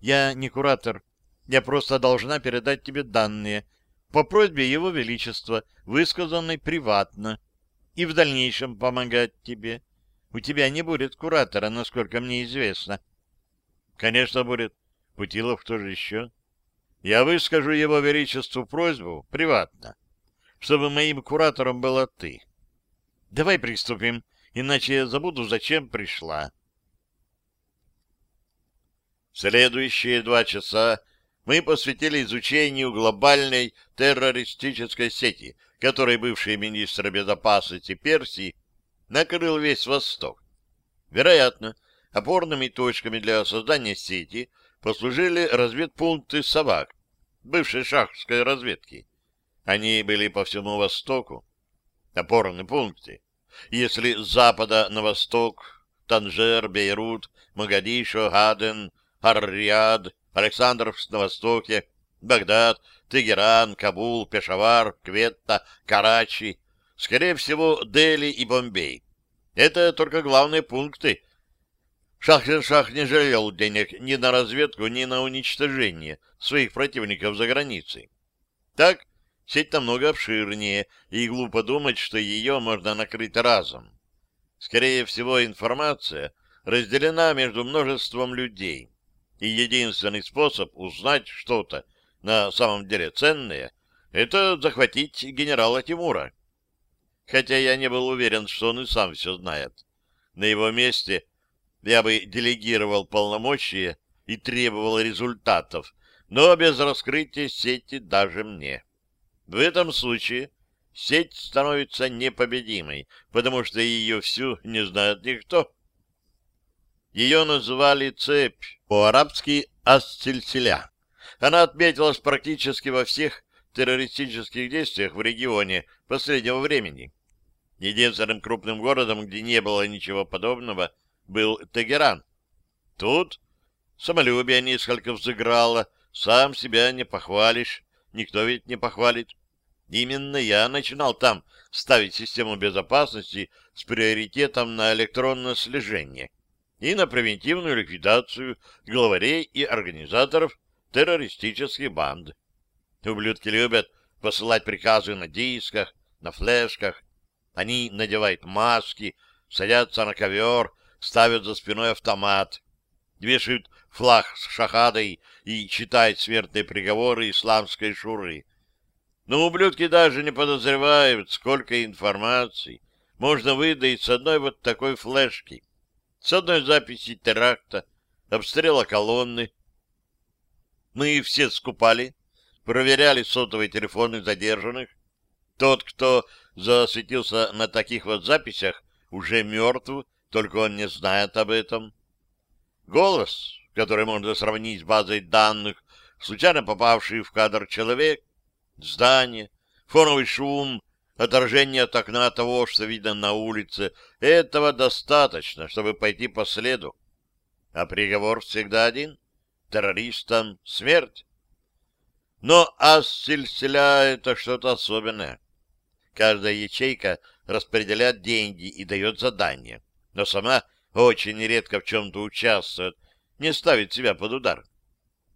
Я не куратор. Я просто должна передать тебе данные по просьбе Его Величества, высказанной приватно, и в дальнейшем помогать тебе. У тебя не будет куратора, насколько мне известно. Конечно, будет. Путилов тоже еще. Я выскажу Его Величеству просьбу приватно, чтобы моим куратором была ты. Давай приступим, иначе я забуду, зачем пришла. Следующие два часа мы посвятили изучению глобальной террористической сети, которой бывший министр безопасности Персии накрыл весь Восток. Вероятно, опорными точками для создания сети послужили разведпункты собак, бывшей шахской разведки. Они были по всему Востоку, опорные пункты. Если с запада на восток Танжер, Бейрут, Магадишо, Гаден, Ар-Рияд, Александровск на востоке, Багдад, Тегеран, Кабул, Пешавар, Кветта, Карачи, скорее всего, Дели и Бомбей. Это только главные пункты. Шахрин-Шах не жалел денег ни на разведку, ни на уничтожение своих противников за границей. Так, Сеть намного обширнее, и глупо думать, что ее можно накрыть разом. Скорее всего, информация разделена между множеством людей, и единственный способ узнать что-то на самом деле ценное — это захватить генерала Тимура. Хотя я не был уверен, что он и сам все знает. На его месте я бы делегировал полномочия и требовал результатов, но без раскрытия сети даже мне. В этом случае сеть становится непобедимой, потому что ее всю не знает никто. Ее называли цепь, по-арабски «ассильсиля». Она отметилась практически во всех террористических действиях в регионе последнего времени. Единственным крупным городом, где не было ничего подобного, был Тегеран. Тут самолюбие несколько взыграло, сам себя не похвалишь, никто ведь не похвалит. Именно я начинал там ставить систему безопасности с приоритетом на электронное слежение и на превентивную ликвидацию главарей и организаторов террористических банд. Ублюдки любят посылать приказы на дисках, на флешках. Они надевают маски, садятся на ковер, ставят за спиной автомат, вешают флаг с шахадой и читают смертные приговоры исламской шуры — но ублюдки даже не подозревают, сколько информации можно выдать с одной вот такой флешки, с одной записи теракта, обстрела колонны, Мы все скупали, проверяли сотовые телефоны задержанных. Тот, кто засветился на таких вот записях, уже мертв, только он не знает об этом. Голос, который можно сравнить с базой данных, случайно попавший в кадр человек, здание, фоновый шум, отражение от окна того, что видно на улице, этого достаточно, чтобы пойти по следу. А приговор всегда один — террористам смерть. Но Ассельселя — это что-то особенное. Каждая ячейка распределяет деньги и дает задания, но сама очень редко в чем-то участвует, не ставит себя под удар.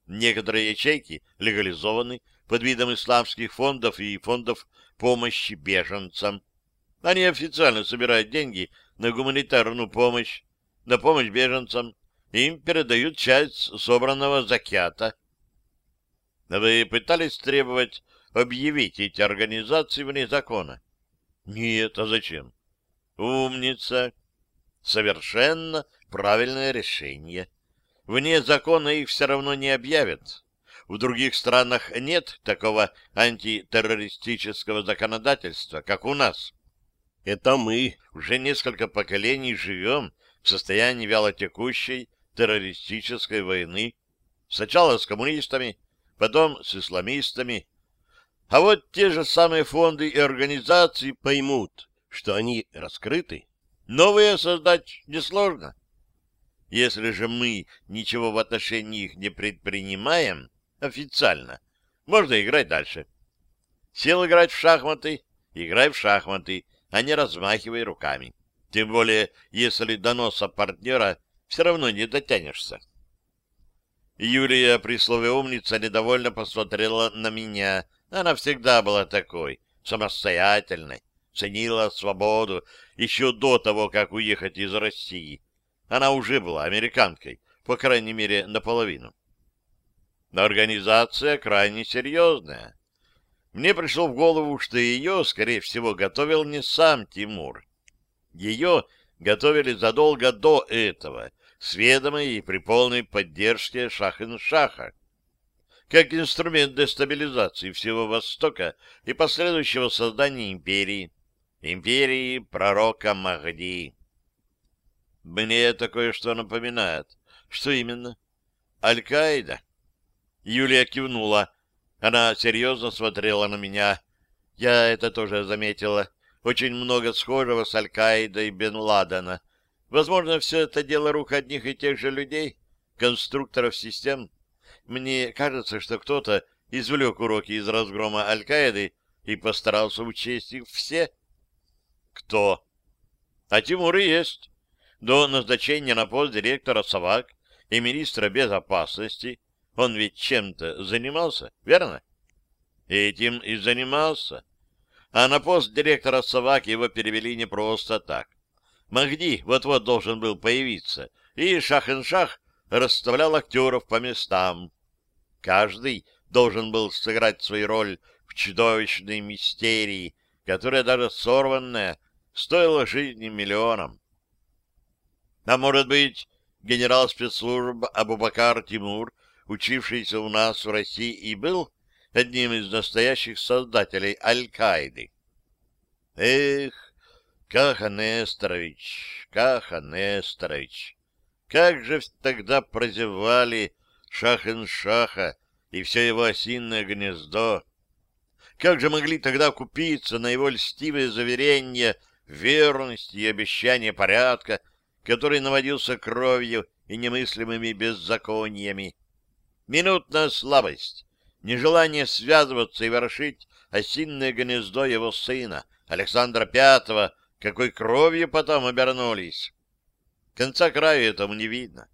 Некоторые ячейки легализованы под видом исламских фондов и фондов помощи беженцам. Они официально собирают деньги на гуманитарную помощь, на помощь беженцам, им передают часть собранного закята. Вы пытались требовать объявить эти организации вне закона? Нет, а зачем? Умница. Совершенно правильное решение. Вне закона их все равно не объявят. В других странах нет такого антитеррористического законодательства, как у нас. Это мы уже несколько поколений живем в состоянии вялотекущей террористической войны. Сначала с коммунистами, потом с исламистами. А вот те же самые фонды и организации поймут, что они раскрыты. Новые создать несложно. Если же мы ничего в отношении их не предпринимаем официально, можно играть дальше. Сел играть в шахматы, играй в шахматы, а не размахивай руками. Тем более, если до носа партнера все равно не дотянешься. Юлия при слове «умница» недовольно посмотрела на меня. Она всегда была такой, самостоятельной, ценила свободу еще до того, как уехать из России. Она уже была американкой, по крайней мере, наполовину. Но организация крайне серьезная. Мне пришло в голову, что ее, скорее всего, готовил не сам Тимур. Ее готовили задолго до этого, с ведомой и при полной поддержке Шахин-Шаха, как инструмент дестабилизации всего Востока и последующего создания империи, империи пророка Махди. Мне это кое-что напоминает. Что именно? Аль-Каида. Юлия кивнула. Она серьезно смотрела на меня. Я это тоже заметила. Очень много схожего с Аль-Каидой Бен Ладена. Возможно, все это дело рук одних и тех же людей, конструкторов систем. Мне кажется, что кто-то извлек уроки из разгрома Аль-Каиды и постарался учесть их все. Кто? А Тимур и есть до назначения на пост директора САВАК и министра безопасности он ведь чем-то занимался, верно? Этим и занимался. А на пост директора САВАК его перевели не просто так. Махди вот-вот должен был появиться, и Шах-ин-Шах расставлял актеров по местам. Каждый должен был сыграть свою роль в чудовищной мистерии, которая даже сорванная стоила жизни миллионам. А может быть, генерал спецслужб Абубакар Тимур, учившийся у нас в России, и был одним из настоящих создателей Аль-Каиды? Эх, Каха Несторович, Каха Несторович, как же тогда прозевали Шахен-Шаха и все его осинное гнездо! Как же могли тогда купиться на его льстивые заверения верности и обещания порядка, который наводился кровью и немыслимыми беззакониями. Минутная слабость, нежелание связываться и ворошить осинное гнездо его сына, Александра Пятого, какой кровью потом обернулись. Конца краю этому не видно.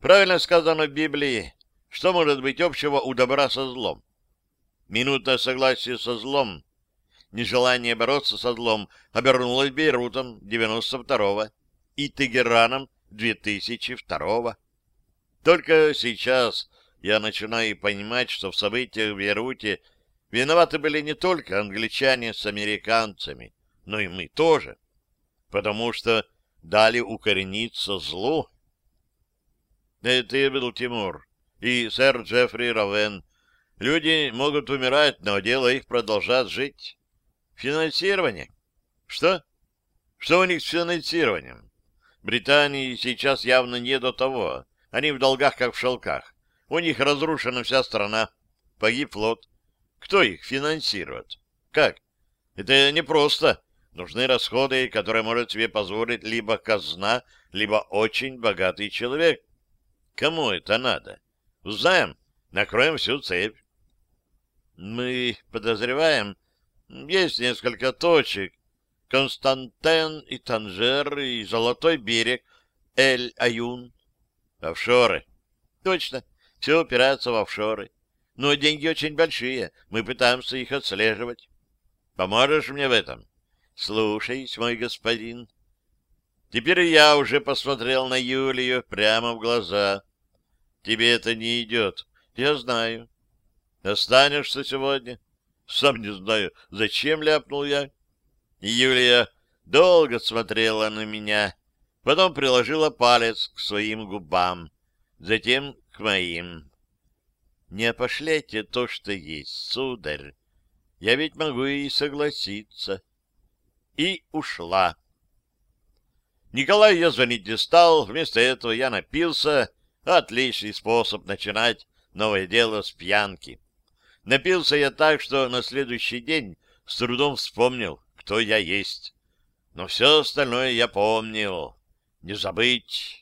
Правильно сказано в Библии, что может быть общего у добра со злом? Минутное согласие со злом, нежелание бороться со злом обернулось Бейрутом 92-го и Тегераном 2002 Только сейчас я начинаю понимать, что в событиях в Яруте виноваты были не только англичане с американцами, но и мы тоже, потому что дали укорениться злу. Это был Тимур, и сэр Джеффри Равен. Люди могут умирать, но дело их продолжает жить. Финансирование? Что? Что у них с финансированием? Британии сейчас явно не до того. Они в долгах, как в шелках. У них разрушена вся страна. Погиб флот. Кто их финансирует? Как? Это не просто. Нужны расходы, которые может себе позволить либо казна, либо очень богатый человек. Кому это надо? Узнаем, накроем всю цепь. Мы подозреваем, есть несколько точек. Константен и Танжер, и Золотой берег, Эль-Аюн. Офшоры. Точно, все упирается в офшоры. Но деньги очень большие, мы пытаемся их отслеживать. Поможешь мне в этом? Слушаюсь, мой господин. Теперь я уже посмотрел на Юлию прямо в глаза. Тебе это не идет, я знаю. Останешься сегодня? Сам не знаю, зачем ляпнул я. Юлия долго смотрела на меня, потом приложила палец к своим губам, затем моим. Не пошлете то, что есть, сударь. Я ведь могу и согласиться. И ушла. Николай я звонить не стал, вместо этого я напился. Отличный способ начинать новое дело с пьянки. Напился я так, что на следующий день с трудом вспомнил, кто я есть. Но все остальное я помнил. Не забыть.